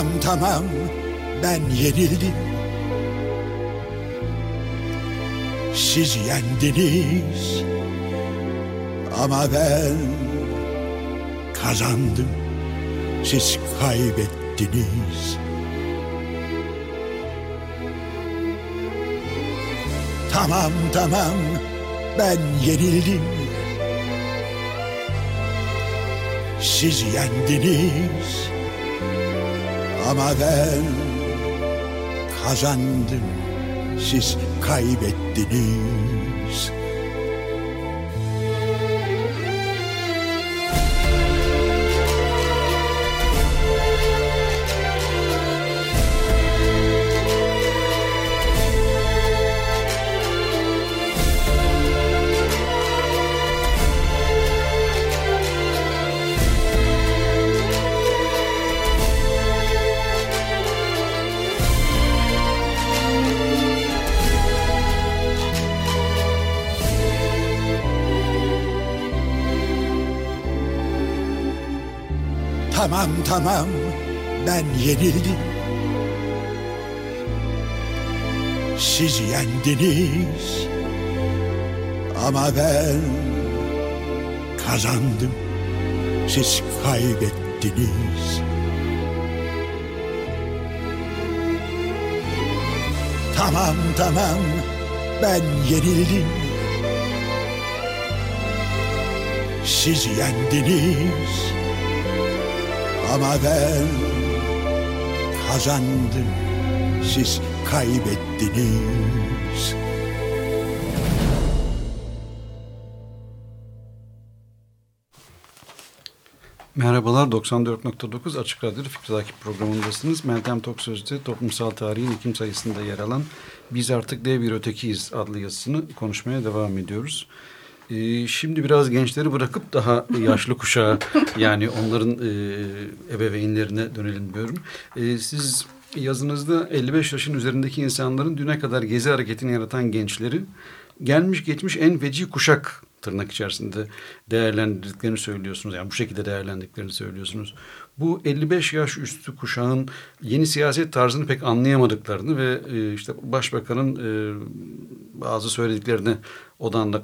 Tamam tamam ben yenildim. Siz yendiniz ama ben kazandım. Siz kaybettiniz. Tamam tamam ben yenildim. Siz yendiniz. Ama ben kazandım, siz kaybettiniz. Tamam ben yenildim. Siz yendiniz. Ama ben kazandım. Siz kaybettiniz. Tamam tamam ben yenildim. Siz yendiniz. Ama ben kazandım, siz kaybettiniz. Merhabalar, 94.9 Açık Radyo Fikri Takip programındasınız. Meltem Tok toplumsal tarihin Ekim sayısında yer alan Biz Artık Dev Bir Ötekiyiz adlı yazısını konuşmaya devam ediyoruz. Ee, şimdi biraz gençleri bırakıp daha yaşlı kuşağa yani onların e, ebeveynlerine dönelim diyorum. E, siz yazınızda 55 yaşın üzerindeki insanların düne kadar gezi hareketini yaratan gençleri gelmiş geçmiş en feci kuşak tırnak içerisinde değerlendirdiklerini söylüyorsunuz. Yani bu şekilde değerlendiklerini söylüyorsunuz. Bu 55 yaş üstü kuşağın yeni siyaset tarzını pek anlayamadıklarını ve e, işte başbakanın e, bazı söylediklerine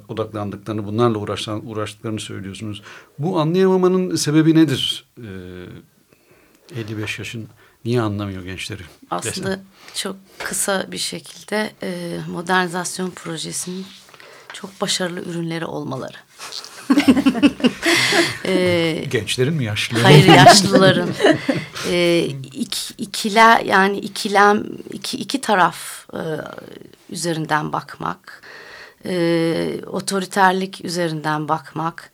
odaklandıklarını, bunlarla uğraşan, uğraştıklarını söylüyorsunuz. Bu anlayamamanın sebebi nedir? E, 55 yaşın niye anlamıyor gençleri? Aslında Desem. çok kısa bir şekilde e, modernizasyon projesinin çok başarılı ürünleri olmaları. ee, Gençlerin mi yaşlıların? Hayır yaşlıların. ee, iki, ikile, yani ikilem iki, iki taraf e, üzerinden bakmak, e, otoriterlik üzerinden bakmak,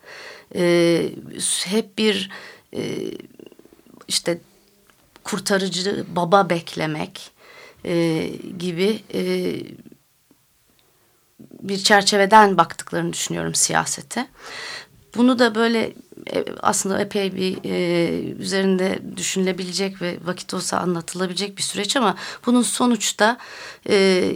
e, hep bir e, işte kurtarıcı baba beklemek e, gibi e, bir çerçeveden baktıklarını düşünüyorum siyasete. Bunu da böyle e, aslında epey bir e, üzerinde düşünülebilecek ve vakit olsa anlatılabilecek bir süreç ama bunun sonuçta e,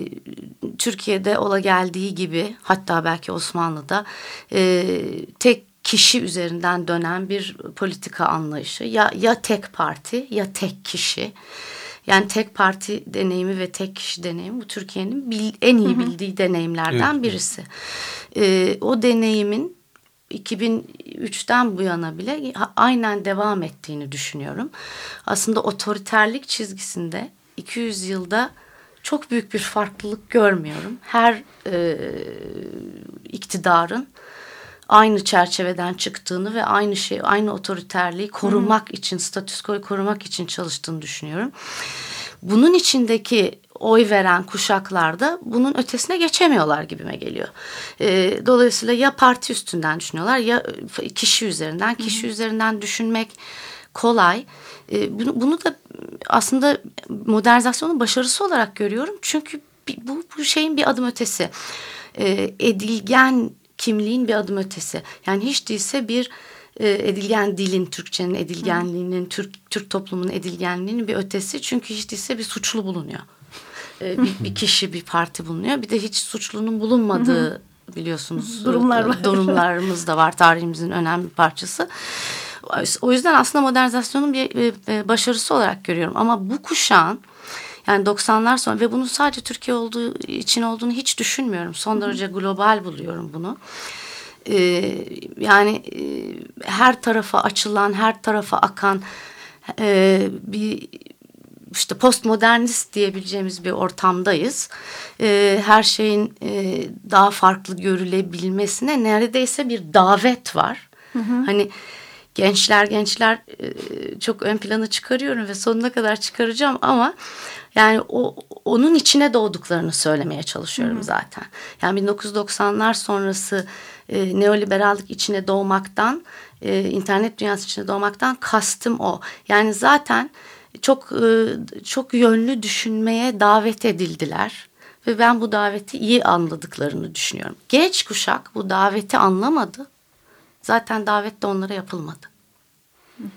Türkiye'de ola geldiği gibi hatta belki Osmanlı'da e, tek kişi üzerinden dönen bir politika anlayışı ya ya tek parti ya tek kişi yani tek parti deneyimi ve tek kişi deneyimi bu Türkiye'nin en iyi bildiği hı hı. deneyimlerden evet. birisi. Ee, o deneyimin 2003'ten bu yana bile aynen devam ettiğini düşünüyorum. Aslında otoriterlik çizgisinde 200 yılda çok büyük bir farklılık görmüyorum. Her e, iktidarın aynı çerçeveden çıktığını ve aynı şey aynı otoriterliği korumak Hı. için statüskoyu korumak için çalıştığını düşünüyorum. Bunun içindeki oy veren kuşaklarda bunun ötesine geçemiyorlar gibime geliyor. E, dolayısıyla ya parti üstünden düşünüyorlar ya kişi üzerinden. Kişi Hı. üzerinden düşünmek kolay. E, bunu, bunu da aslında modernizasyonun başarısı olarak görüyorum. Çünkü bu, bu şeyin bir adım ötesi. E, edilgen kimliğin bir adım ötesi. Yani hiç değilse bir e, edilgen dilin, Türkçenin edilgenliğinin, Türk, Türk toplumunun edilgenliğinin bir ötesi. Çünkü hiç değilse bir suçlu bulunuyor. E, bir, bir kişi, bir parti bulunuyor. Bir de hiç suçlunun bulunmadığı biliyorsunuz durumlar var. durumlarımız da var tarihimizin önemli bir parçası. O yüzden aslında modernizasyonun bir başarısı olarak görüyorum. Ama bu kuşağın yani 90'lar sonra ve bunun sadece Türkiye olduğu için olduğunu hiç düşünmüyorum. Son derece global buluyorum bunu. Ee, yani e, her tarafa açılan, her tarafa akan e, bir işte postmodernist diyebileceğimiz bir ortamdayız. E, her şeyin e, daha farklı görülebilmesine neredeyse bir davet var. Hı hı. Hani gençler gençler e, çok ön plana çıkarıyorum ve sonuna kadar çıkaracağım ama yani o onun içine doğduklarını söylemeye çalışıyorum Hı. zaten. Yani 1990'lar sonrası e, neoliberallik içine doğmaktan, e, internet dünyası içine doğmaktan kastım o. Yani zaten çok e, çok yönlü düşünmeye davet edildiler ve ben bu daveti iyi anladıklarını düşünüyorum. Genç kuşak bu daveti anlamadı. Zaten davet de onlara yapılmadı.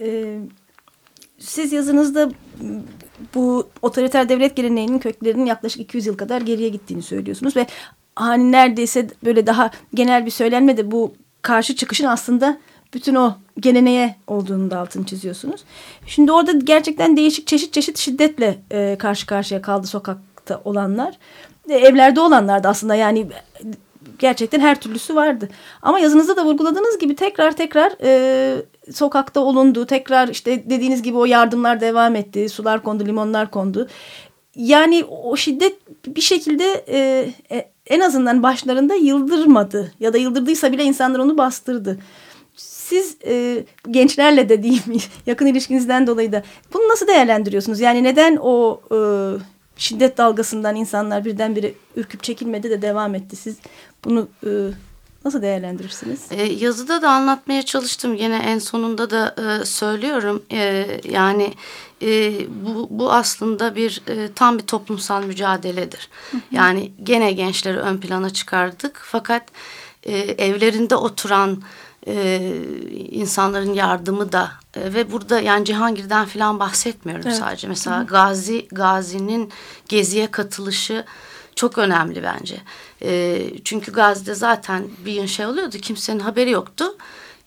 Ee, siz yazınızda bu otoriter devlet geleneğinin köklerinin yaklaşık 200 yıl kadar geriye gittiğini söylüyorsunuz ve hani neredeyse böyle daha genel bir söylenme de bu karşı çıkışın aslında bütün o geleneğe olduğunu da altını çiziyorsunuz. Şimdi orada gerçekten değişik çeşit çeşit şiddetle e, karşı karşıya kaldı sokakta olanlar. E, evlerde olanlar da aslında yani gerçekten her türlüsü vardı. Ama yazınızda da vurguladığınız gibi tekrar tekrar e, sokakta olundu. Tekrar işte dediğiniz gibi o yardımlar devam etti. Sular kondu, limonlar kondu. Yani o şiddet bir şekilde e, e, en azından başlarında yıldırmadı. Ya da yıldırdıysa bile insanlar onu bastırdı. Siz e, gençlerle de mi yakın ilişkinizden dolayı da bunu nasıl değerlendiriyorsunuz? Yani neden o e, şiddet dalgasından insanlar birdenbire ürküp çekilmedi de devam etti? Siz bunu e, Nasıl değerlendirirsiniz? E, yazıda da anlatmaya çalıştım. Yine en sonunda da e, söylüyorum. E, yani e, bu, bu aslında bir e, tam bir toplumsal mücadeledir. Yani gene gençleri ön plana çıkardık. Fakat e, evlerinde oturan e, insanların yardımı da e, ve burada yani Cihangir'den falan bahsetmiyorum Evet. sadece. Mesela Gazi Gazi'nin geziye katılışı çok önemli bence. E, çünkü Gazi'de zaten bir şey oluyordu kimsenin haberi yoktu.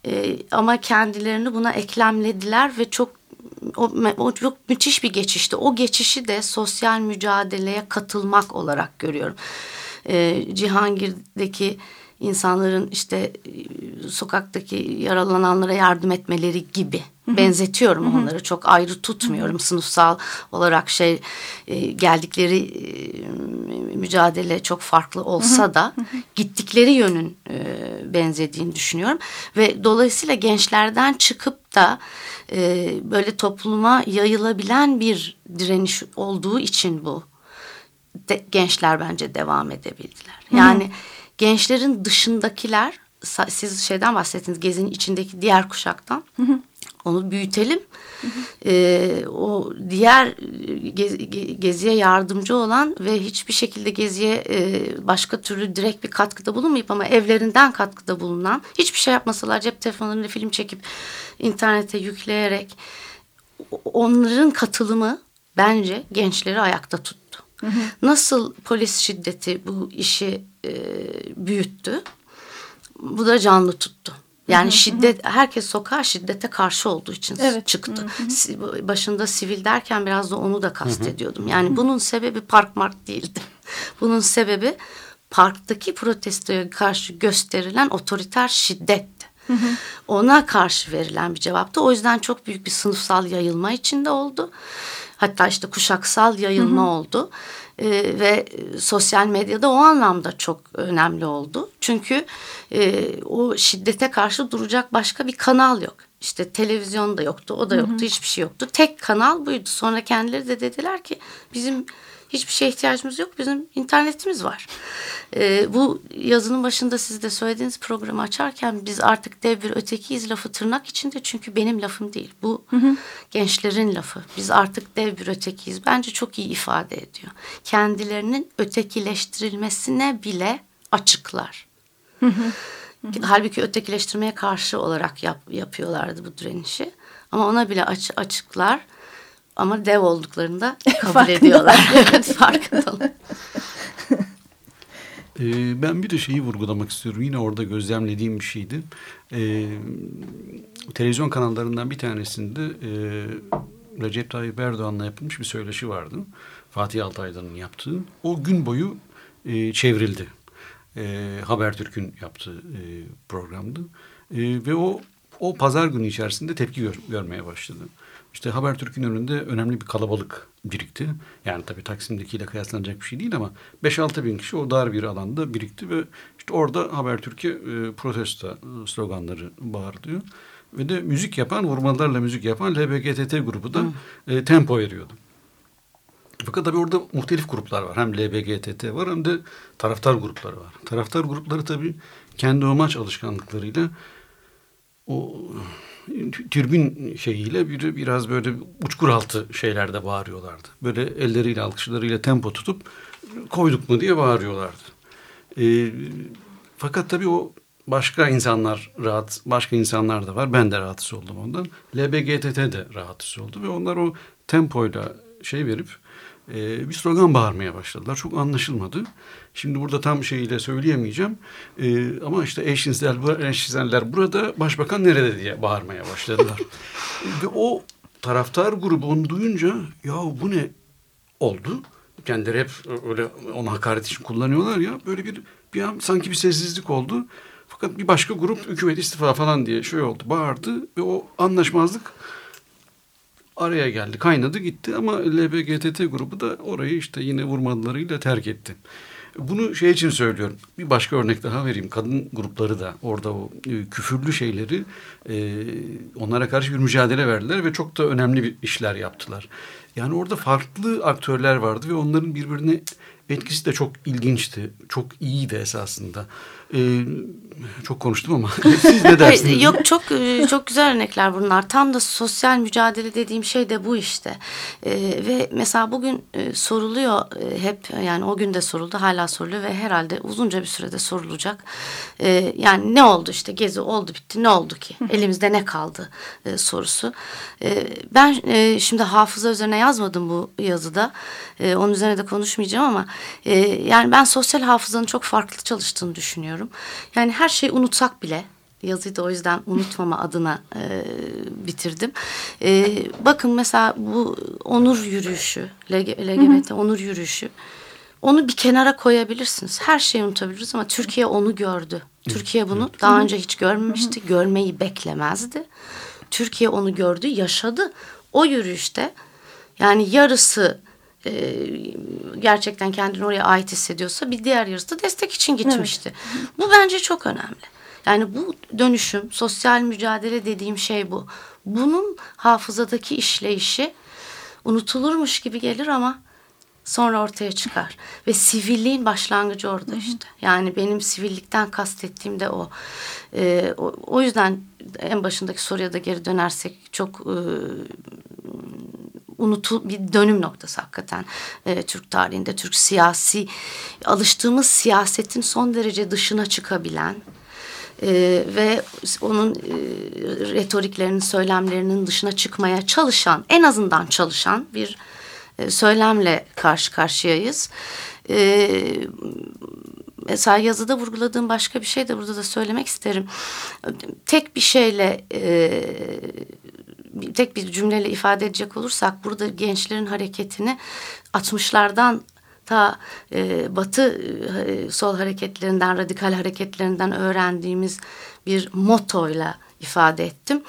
E, ama kendilerini buna eklemlediler ve çok o, o çok müthiş bir geçişti. O geçişi de sosyal mücadeleye katılmak olarak görüyorum. E, Cihangir'deki insanların işte e, sokaktaki yaralananlara yardım etmeleri gibi benzetiyorum onları. Çok ayrı tutmuyorum. Sınıfsal olarak şey e, geldikleri e, mücadele çok farklı olsa da gittikleri yönün e, benzediğini düşünüyorum. Ve dolayısıyla gençlerden çıkıp da e, böyle topluma yayılabilen bir direniş olduğu için bu de, gençler bence devam edebildiler. Yani gençlerin dışındakiler siz şeyden bahsettiniz gezinin içindeki diğer kuşaktan. Onu büyütelim. Ee, o diğer gez- ge- geziye yardımcı olan ve hiçbir şekilde geziye e, başka türlü direkt bir katkıda bulunmayıp ama evlerinden katkıda bulunan hiçbir şey yapmasalar cep telefonlarıyla film çekip internete yükleyerek onların katılımı bence gençleri ayakta tuttu. Nasıl polis şiddeti bu işi e, büyüttü, bu da canlı tuttu. Yani şiddet, herkes sokağa şiddete karşı olduğu için Evet. çıktı. Si- Başında sivil derken biraz da onu da kastediyordum. Yani bunun sebebi park mark değildi. Bunun sebebi parktaki protestoya karşı gösterilen otoriter şiddetti. Ona karşı verilen bir cevaptı. O yüzden çok büyük bir sınıfsal yayılma içinde oldu. Hatta işte kuşaksal yayılma oldu. Ee, ve e, sosyal medyada o anlamda çok önemli oldu. Çünkü e, o şiddete karşı duracak başka bir kanal yok. İşte televizyon da yoktu, o da yoktu, hiçbir şey yoktu. Tek kanal buydu. Sonra kendileri de dediler ki bizim hiçbir şeye ihtiyacımız yok, bizim internetimiz var. Ee, bu yazının başında siz de söylediğiniz programı açarken biz artık dev bir ötekiyiz lafı tırnak içinde çünkü benim lafım değil. Bu gençlerin lafı. Biz artık dev bir ötekiyiz. Bence çok iyi ifade ediyor. Kendilerinin ötekileştirilmesine bile açıklar. Halbuki ötekileştirmeye karşı olarak yap, yapıyorlardı bu direnişi. Ama ona bile aç, açıklar. Ama dev olduklarını da kabul ediyorlar. evet farkındalar. Ee, ben bir de şeyi vurgulamak istiyorum. Yine orada gözlemlediğim bir şeydi. Ee, televizyon kanallarından bir tanesinde e, Recep Tayyip Erdoğan'la yapılmış bir söyleşi vardı. Fatih Altaylı'nın yaptığı. O gün boyu e, çevrildi. E, Habertürk'ün yaptığı e, programdı. E, ve o o pazar günü içerisinde tepki gör- görmeye başladı. İşte Habertürk'ün önünde önemli bir kalabalık birikti. Yani tabii Taksim'dekiyle kıyaslanacak bir şey değil ama 5-6 bin kişi o dar bir alanda birikti ve işte orada Habertürk'e e, protesto sloganları bağırdı. Ve de müzik yapan, vurmalarla müzik yapan LBGTT grubu da e, tempo veriyordu. Fakat tabii orada muhtelif gruplar var. Hem LBGTT var hem de taraftar grupları var. Taraftar grupları tabii kendi o maç alışkanlıklarıyla o türbün şeyiyle bir, biraz böyle uçkur altı şeylerde bağırıyorlardı. Böyle elleriyle alkışlarıyla tempo tutup koyduk mu diye bağırıyorlardı. Ee, fakat tabii o başka insanlar rahat, başka insanlar da var. Ben de rahatsız oldum ondan. LBGTT de rahatsız oldu ve onlar o tempoyla şey verip e, bir slogan bağırmaya başladılar. Çok anlaşılmadı. Şimdi burada tam şeyiyle söyleyemeyeceğim. E, ama işte eşcinseller, eşcinseller burada başbakan nerede diye bağırmaya başladılar. Ve o taraftar grubu onu duyunca ya bu ne oldu? Kendileri hep öyle onu hakaret için kullanıyorlar ya. Böyle bir bir an sanki bir sessizlik oldu. Fakat bir başka grup hükümet istifa falan diye şey oldu. Bağırdı ve o anlaşmazlık araya geldi. Kaynadı gitti ama LBGTT grubu da orayı işte yine vurmalarıyla terk etti. Bunu şey için söylüyorum. Bir başka örnek daha vereyim. Kadın grupları da orada o e, küfürlü şeyleri e, onlara karşı bir mücadele verdiler ve çok da önemli bir işler yaptılar. Yani orada farklı aktörler vardı ve onların birbirine etkisi de çok ilginçti. Çok iyiydi esasında. Ee, çok konuştum ama siz ne dersiniz? Yok çok e, çok güzel örnekler bunlar. Tam da sosyal mücadele dediğim şey de bu işte. Ee, ve mesela bugün e, soruluyor e, hep yani o gün de soruldu hala soruluyor ve herhalde uzunca bir sürede sorulacak. Ee, yani ne oldu işte gezi oldu bitti ne oldu ki elimizde ne kaldı e, sorusu. Ee, ben e, şimdi hafıza üzerine yazmadım bu yazıda. E, onun üzerine de konuşmayacağım ama e, yani ben sosyal hafızanın çok farklı çalıştığını düşünüyorum. Yani her şeyi unutsak bile yazıyı da o yüzden unutmama adına e, bitirdim. E, bakın mesela bu onur yürüyüşü, LG, LGBT onur yürüyüşü. Onu bir kenara koyabilirsiniz. Her şeyi unutabiliriz ama Türkiye onu gördü. Türkiye bunu daha önce hiç görmemişti. Görmeyi beklemezdi. Türkiye onu gördü, yaşadı. O yürüyüşte yani yarısı e, gerçekten kendini oraya ait hissediyorsa bir diğer yarısı da destek için gitmişti. Bu bence çok önemli. Yani bu dönüşüm, sosyal mücadele dediğim şey bu. Bunun hafızadaki işleyişi unutulurmuş gibi gelir ama sonra ortaya çıkar. Ve sivilliğin başlangıcı orada işte. Yani benim sivillikten kastettiğim de o. Ee, o, o yüzden en başındaki soruya da geri dönersek çok e, unutu bir dönüm noktası hakikaten e, Türk tarihinde Türk siyasi alıştığımız siyasetin son derece dışına çıkabilen e, ve onun e, retoriklerinin söylemlerinin dışına çıkmaya çalışan en azından çalışan bir e, söylemle karşı karşıyayız. E, mesela yazıda vurguladığım başka bir şey de burada da söylemek isterim. Tek bir şeyle e, tek bir cümleyle ifade edecek olursak burada gençlerin hareketini 60'lardan ta e, batı e, sol hareketlerinden, radikal hareketlerinden öğrendiğimiz bir motoyla ifade ettim.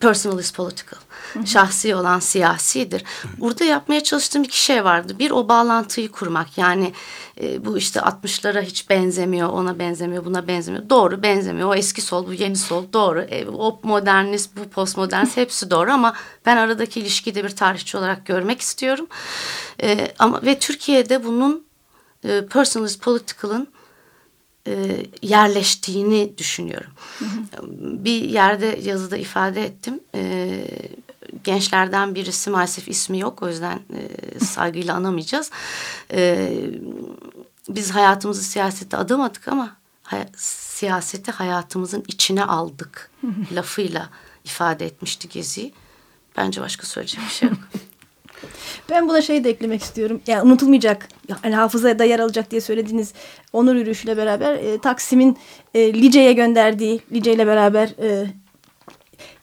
Personal is political. Şahsi olan siyasidir. Burada yapmaya çalıştığım iki şey vardı. Bir o bağlantıyı kurmak. Yani e, bu işte 60'lara hiç benzemiyor, ona benzemiyor, buna benzemiyor. Doğru benzemiyor. O eski sol, bu yeni sol. Doğru. E, o modernist, bu postmodernist hepsi doğru ama ben aradaki ilişkiyi de bir tarihçi olarak görmek istiyorum. E, ama ve Türkiye'de bunun e, personal is political'ın e, yerleştiğini düşünüyorum. Hı hı. Bir yerde yazıda ifade ettim. E, gençlerden birisi maalesef ismi yok o yüzden e, saygıyla anamayacağız. E, biz hayatımızı siyasete adamadık ama hay siyaseti hayatımızın içine aldık lafıyla ifade etmişti Gezi. Bence başka söyleyecek bir şey yok. Ben buna şey de eklemek istiyorum. Yani unutulmayacak, yani hafızaya da yer alacak diye söylediğiniz onur yürüyüşüyle beraber e, Taksim'in e, Lice'ye gönderdiği, Lice ile beraber e,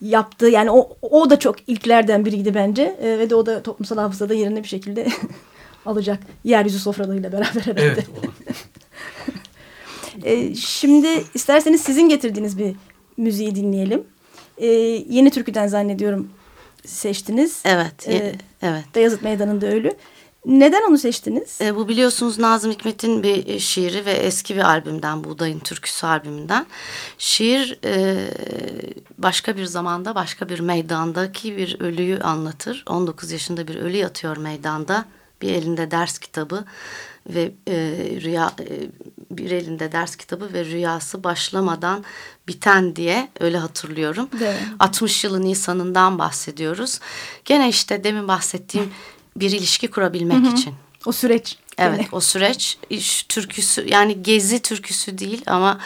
yaptığı yani o, o da çok ilklerden biriydi bence. E, ve de o da toplumsal hafızada yerini bir şekilde alacak. Yeryüzü sofralarıyla beraber herhalde. Evet. e, şimdi isterseniz sizin getirdiğiniz bir müziği dinleyelim. E, yeni türküden zannediyorum seçtiniz. Evet. E, evet. Beyazıt Meydanı'nda ölü. Neden onu seçtiniz? E, bu biliyorsunuz Nazım Hikmet'in bir e, şiiri ve eski bir albümden, Buğday'ın Türküsü albümünden. Şiir e, başka bir zamanda, başka bir meydandaki bir ölüyü anlatır. 19 yaşında bir ölü yatıyor meydanda. Bir elinde ders kitabı ve e, rüya e, bir elinde ders kitabı ve rüyası başlamadan biten diye öyle hatırlıyorum. Evet. 60 yılı Nisan'ından bahsediyoruz. Gene işte demin bahsettiğim bir ilişki kurabilmek hı hı. için. O süreç. Evet yani. o süreç iş türküsü yani gezi türküsü değil ama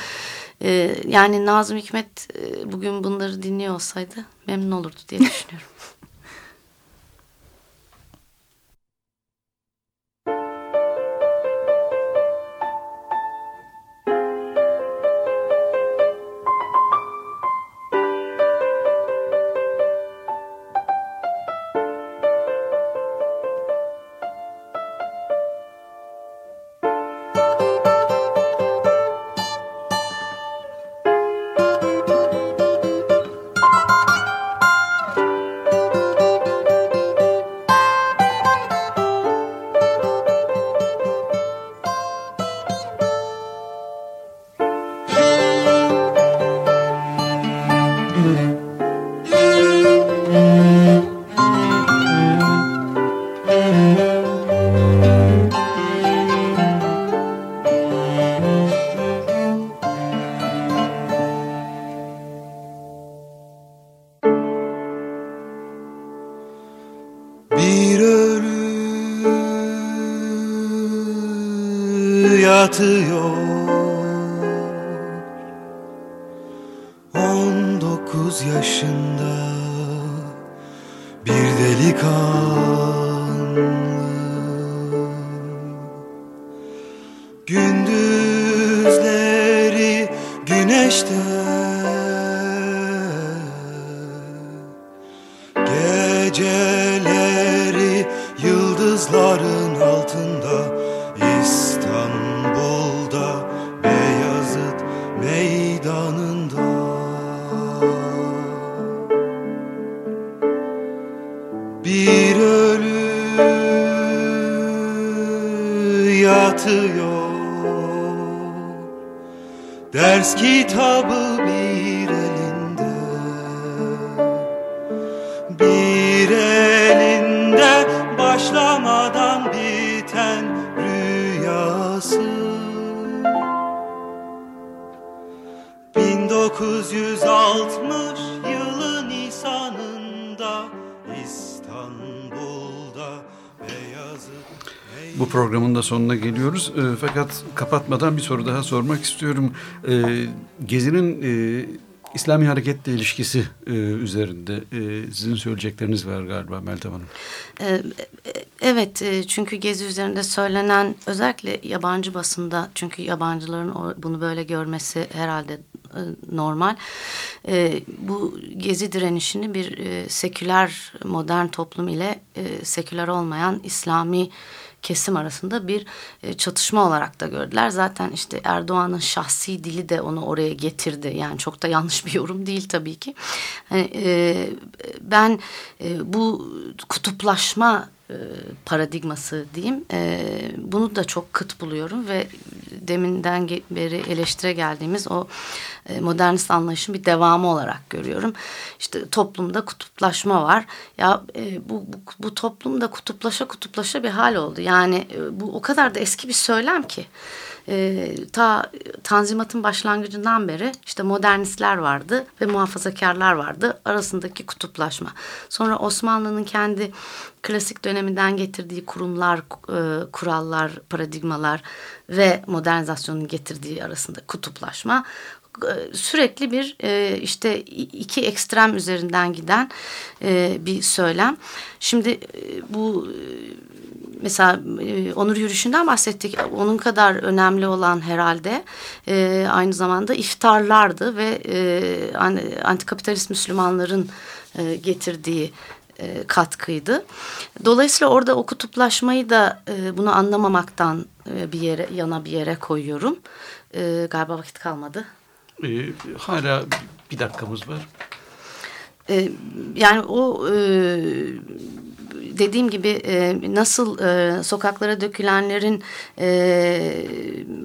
e, yani Nazım Hikmet e, bugün bunları dinliyor olsaydı memnun olurdu diye düşünüyorum. Programın da sonuna geliyoruz. E, fakat kapatmadan bir soru daha sormak istiyorum. E, Gezi'nin e, İslami hareketle ilişkisi e, üzerinde e, sizin söyleyecekleriniz var galiba Meltem Hanım. Ee, Evet e, çünkü Gezi üzerinde söylenen özellikle yabancı basında çünkü yabancıların bunu böyle görmesi herhalde e, normal. E, Bu Gezi direnişini bir e, seküler modern toplum ile e, seküler olmayan İslami kesim arasında bir e, çatışma olarak da gördüler. Zaten işte Erdoğan'ın şahsi dili de onu oraya getirdi. Yani çok da yanlış bir yorum değil tabii ki. Hani, e, ben e, bu kutuplaşma paradigması diyeyim. E, bunu da çok kıt buluyorum ve deminden beri eleştire geldiğimiz o e, modernist anlayışın bir devamı olarak görüyorum. İşte toplumda kutuplaşma var. Ya e, bu, bu bu toplumda kutuplaşa kutuplaşa bir hal oldu. Yani e, bu o kadar da eski bir söylem ki. E, ta Tanzimat'ın başlangıcından beri işte modernistler vardı ve muhafazakarlar vardı arasındaki kutuplaşma. Sonra Osmanlı'nın kendi klasik döneminden getirdiği kurumlar, e, kurallar, paradigmalar ve modernizasyonun getirdiği arasında kutuplaşma sürekli bir e, işte iki ekstrem üzerinden giden e, bir söylem. Şimdi e, bu mesela e, onur yürüyüşünden bahsettik. Onun kadar önemli olan herhalde e, aynı zamanda iftarlardı ve e, an- antikapitalist Müslümanların e, getirdiği e, katkıydı. Dolayısıyla orada o kutuplaşmayı da e, bunu anlamamaktan e, bir yere yana bir yere koyuyorum. E, galiba vakit kalmadı. E, hala bir dakikamız var. E, yani o e, dediğim gibi e, nasıl e, sokaklara dökülenlerin e,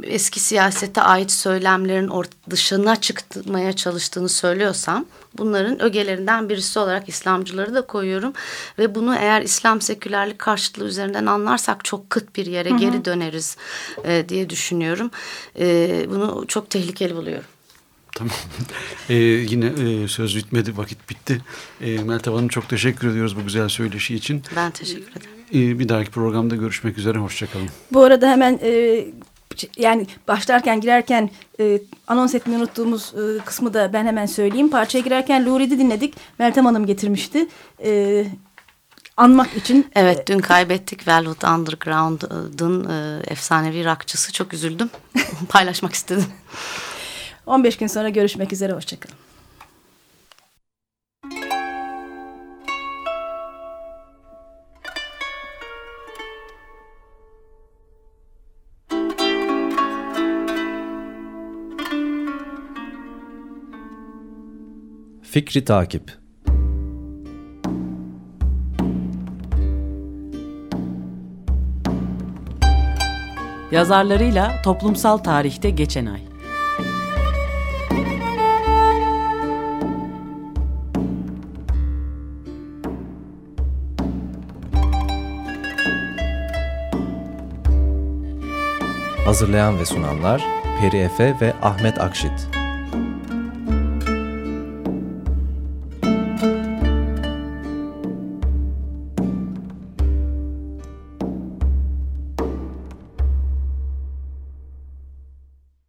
eski siyasete ait söylemlerin dışına çıkmaya çalıştığını söylüyorsam bunların ögelerinden birisi olarak İslamcıları da koyuyorum ve bunu eğer İslam sekülerlik karşıtlığı üzerinden anlarsak çok kıt bir yere geri döneriz e, diye düşünüyorum. E, bunu çok tehlikeli buluyorum. Tamam. Ee, yine e, söz bitmedi, vakit bitti. Ee, Meltem Hanım çok teşekkür ediyoruz bu güzel söyleşi için. Ben teşekkür ederim. Ee, bir dahaki programda görüşmek üzere, hoşçakalın. Bu arada hemen e, yani başlarken girerken e, anons etmeyi unuttuğumuz e, kısmı da ben hemen söyleyeyim. Parçaya girerken Lurid'i dinledik. Meltem Hanım getirmişti. E, anmak için. Evet dün kaybettik Velvet Underground'ın e, efsanevi rockçısı. Çok üzüldüm. Paylaşmak istedim. 15 gün sonra görüşmek üzere. Hoşçakalın. Fikri takip Yazarlarıyla toplumsal tarihte geçen ay. Hazırlayan ve sunanlar Peri Efe ve Ahmet Akşit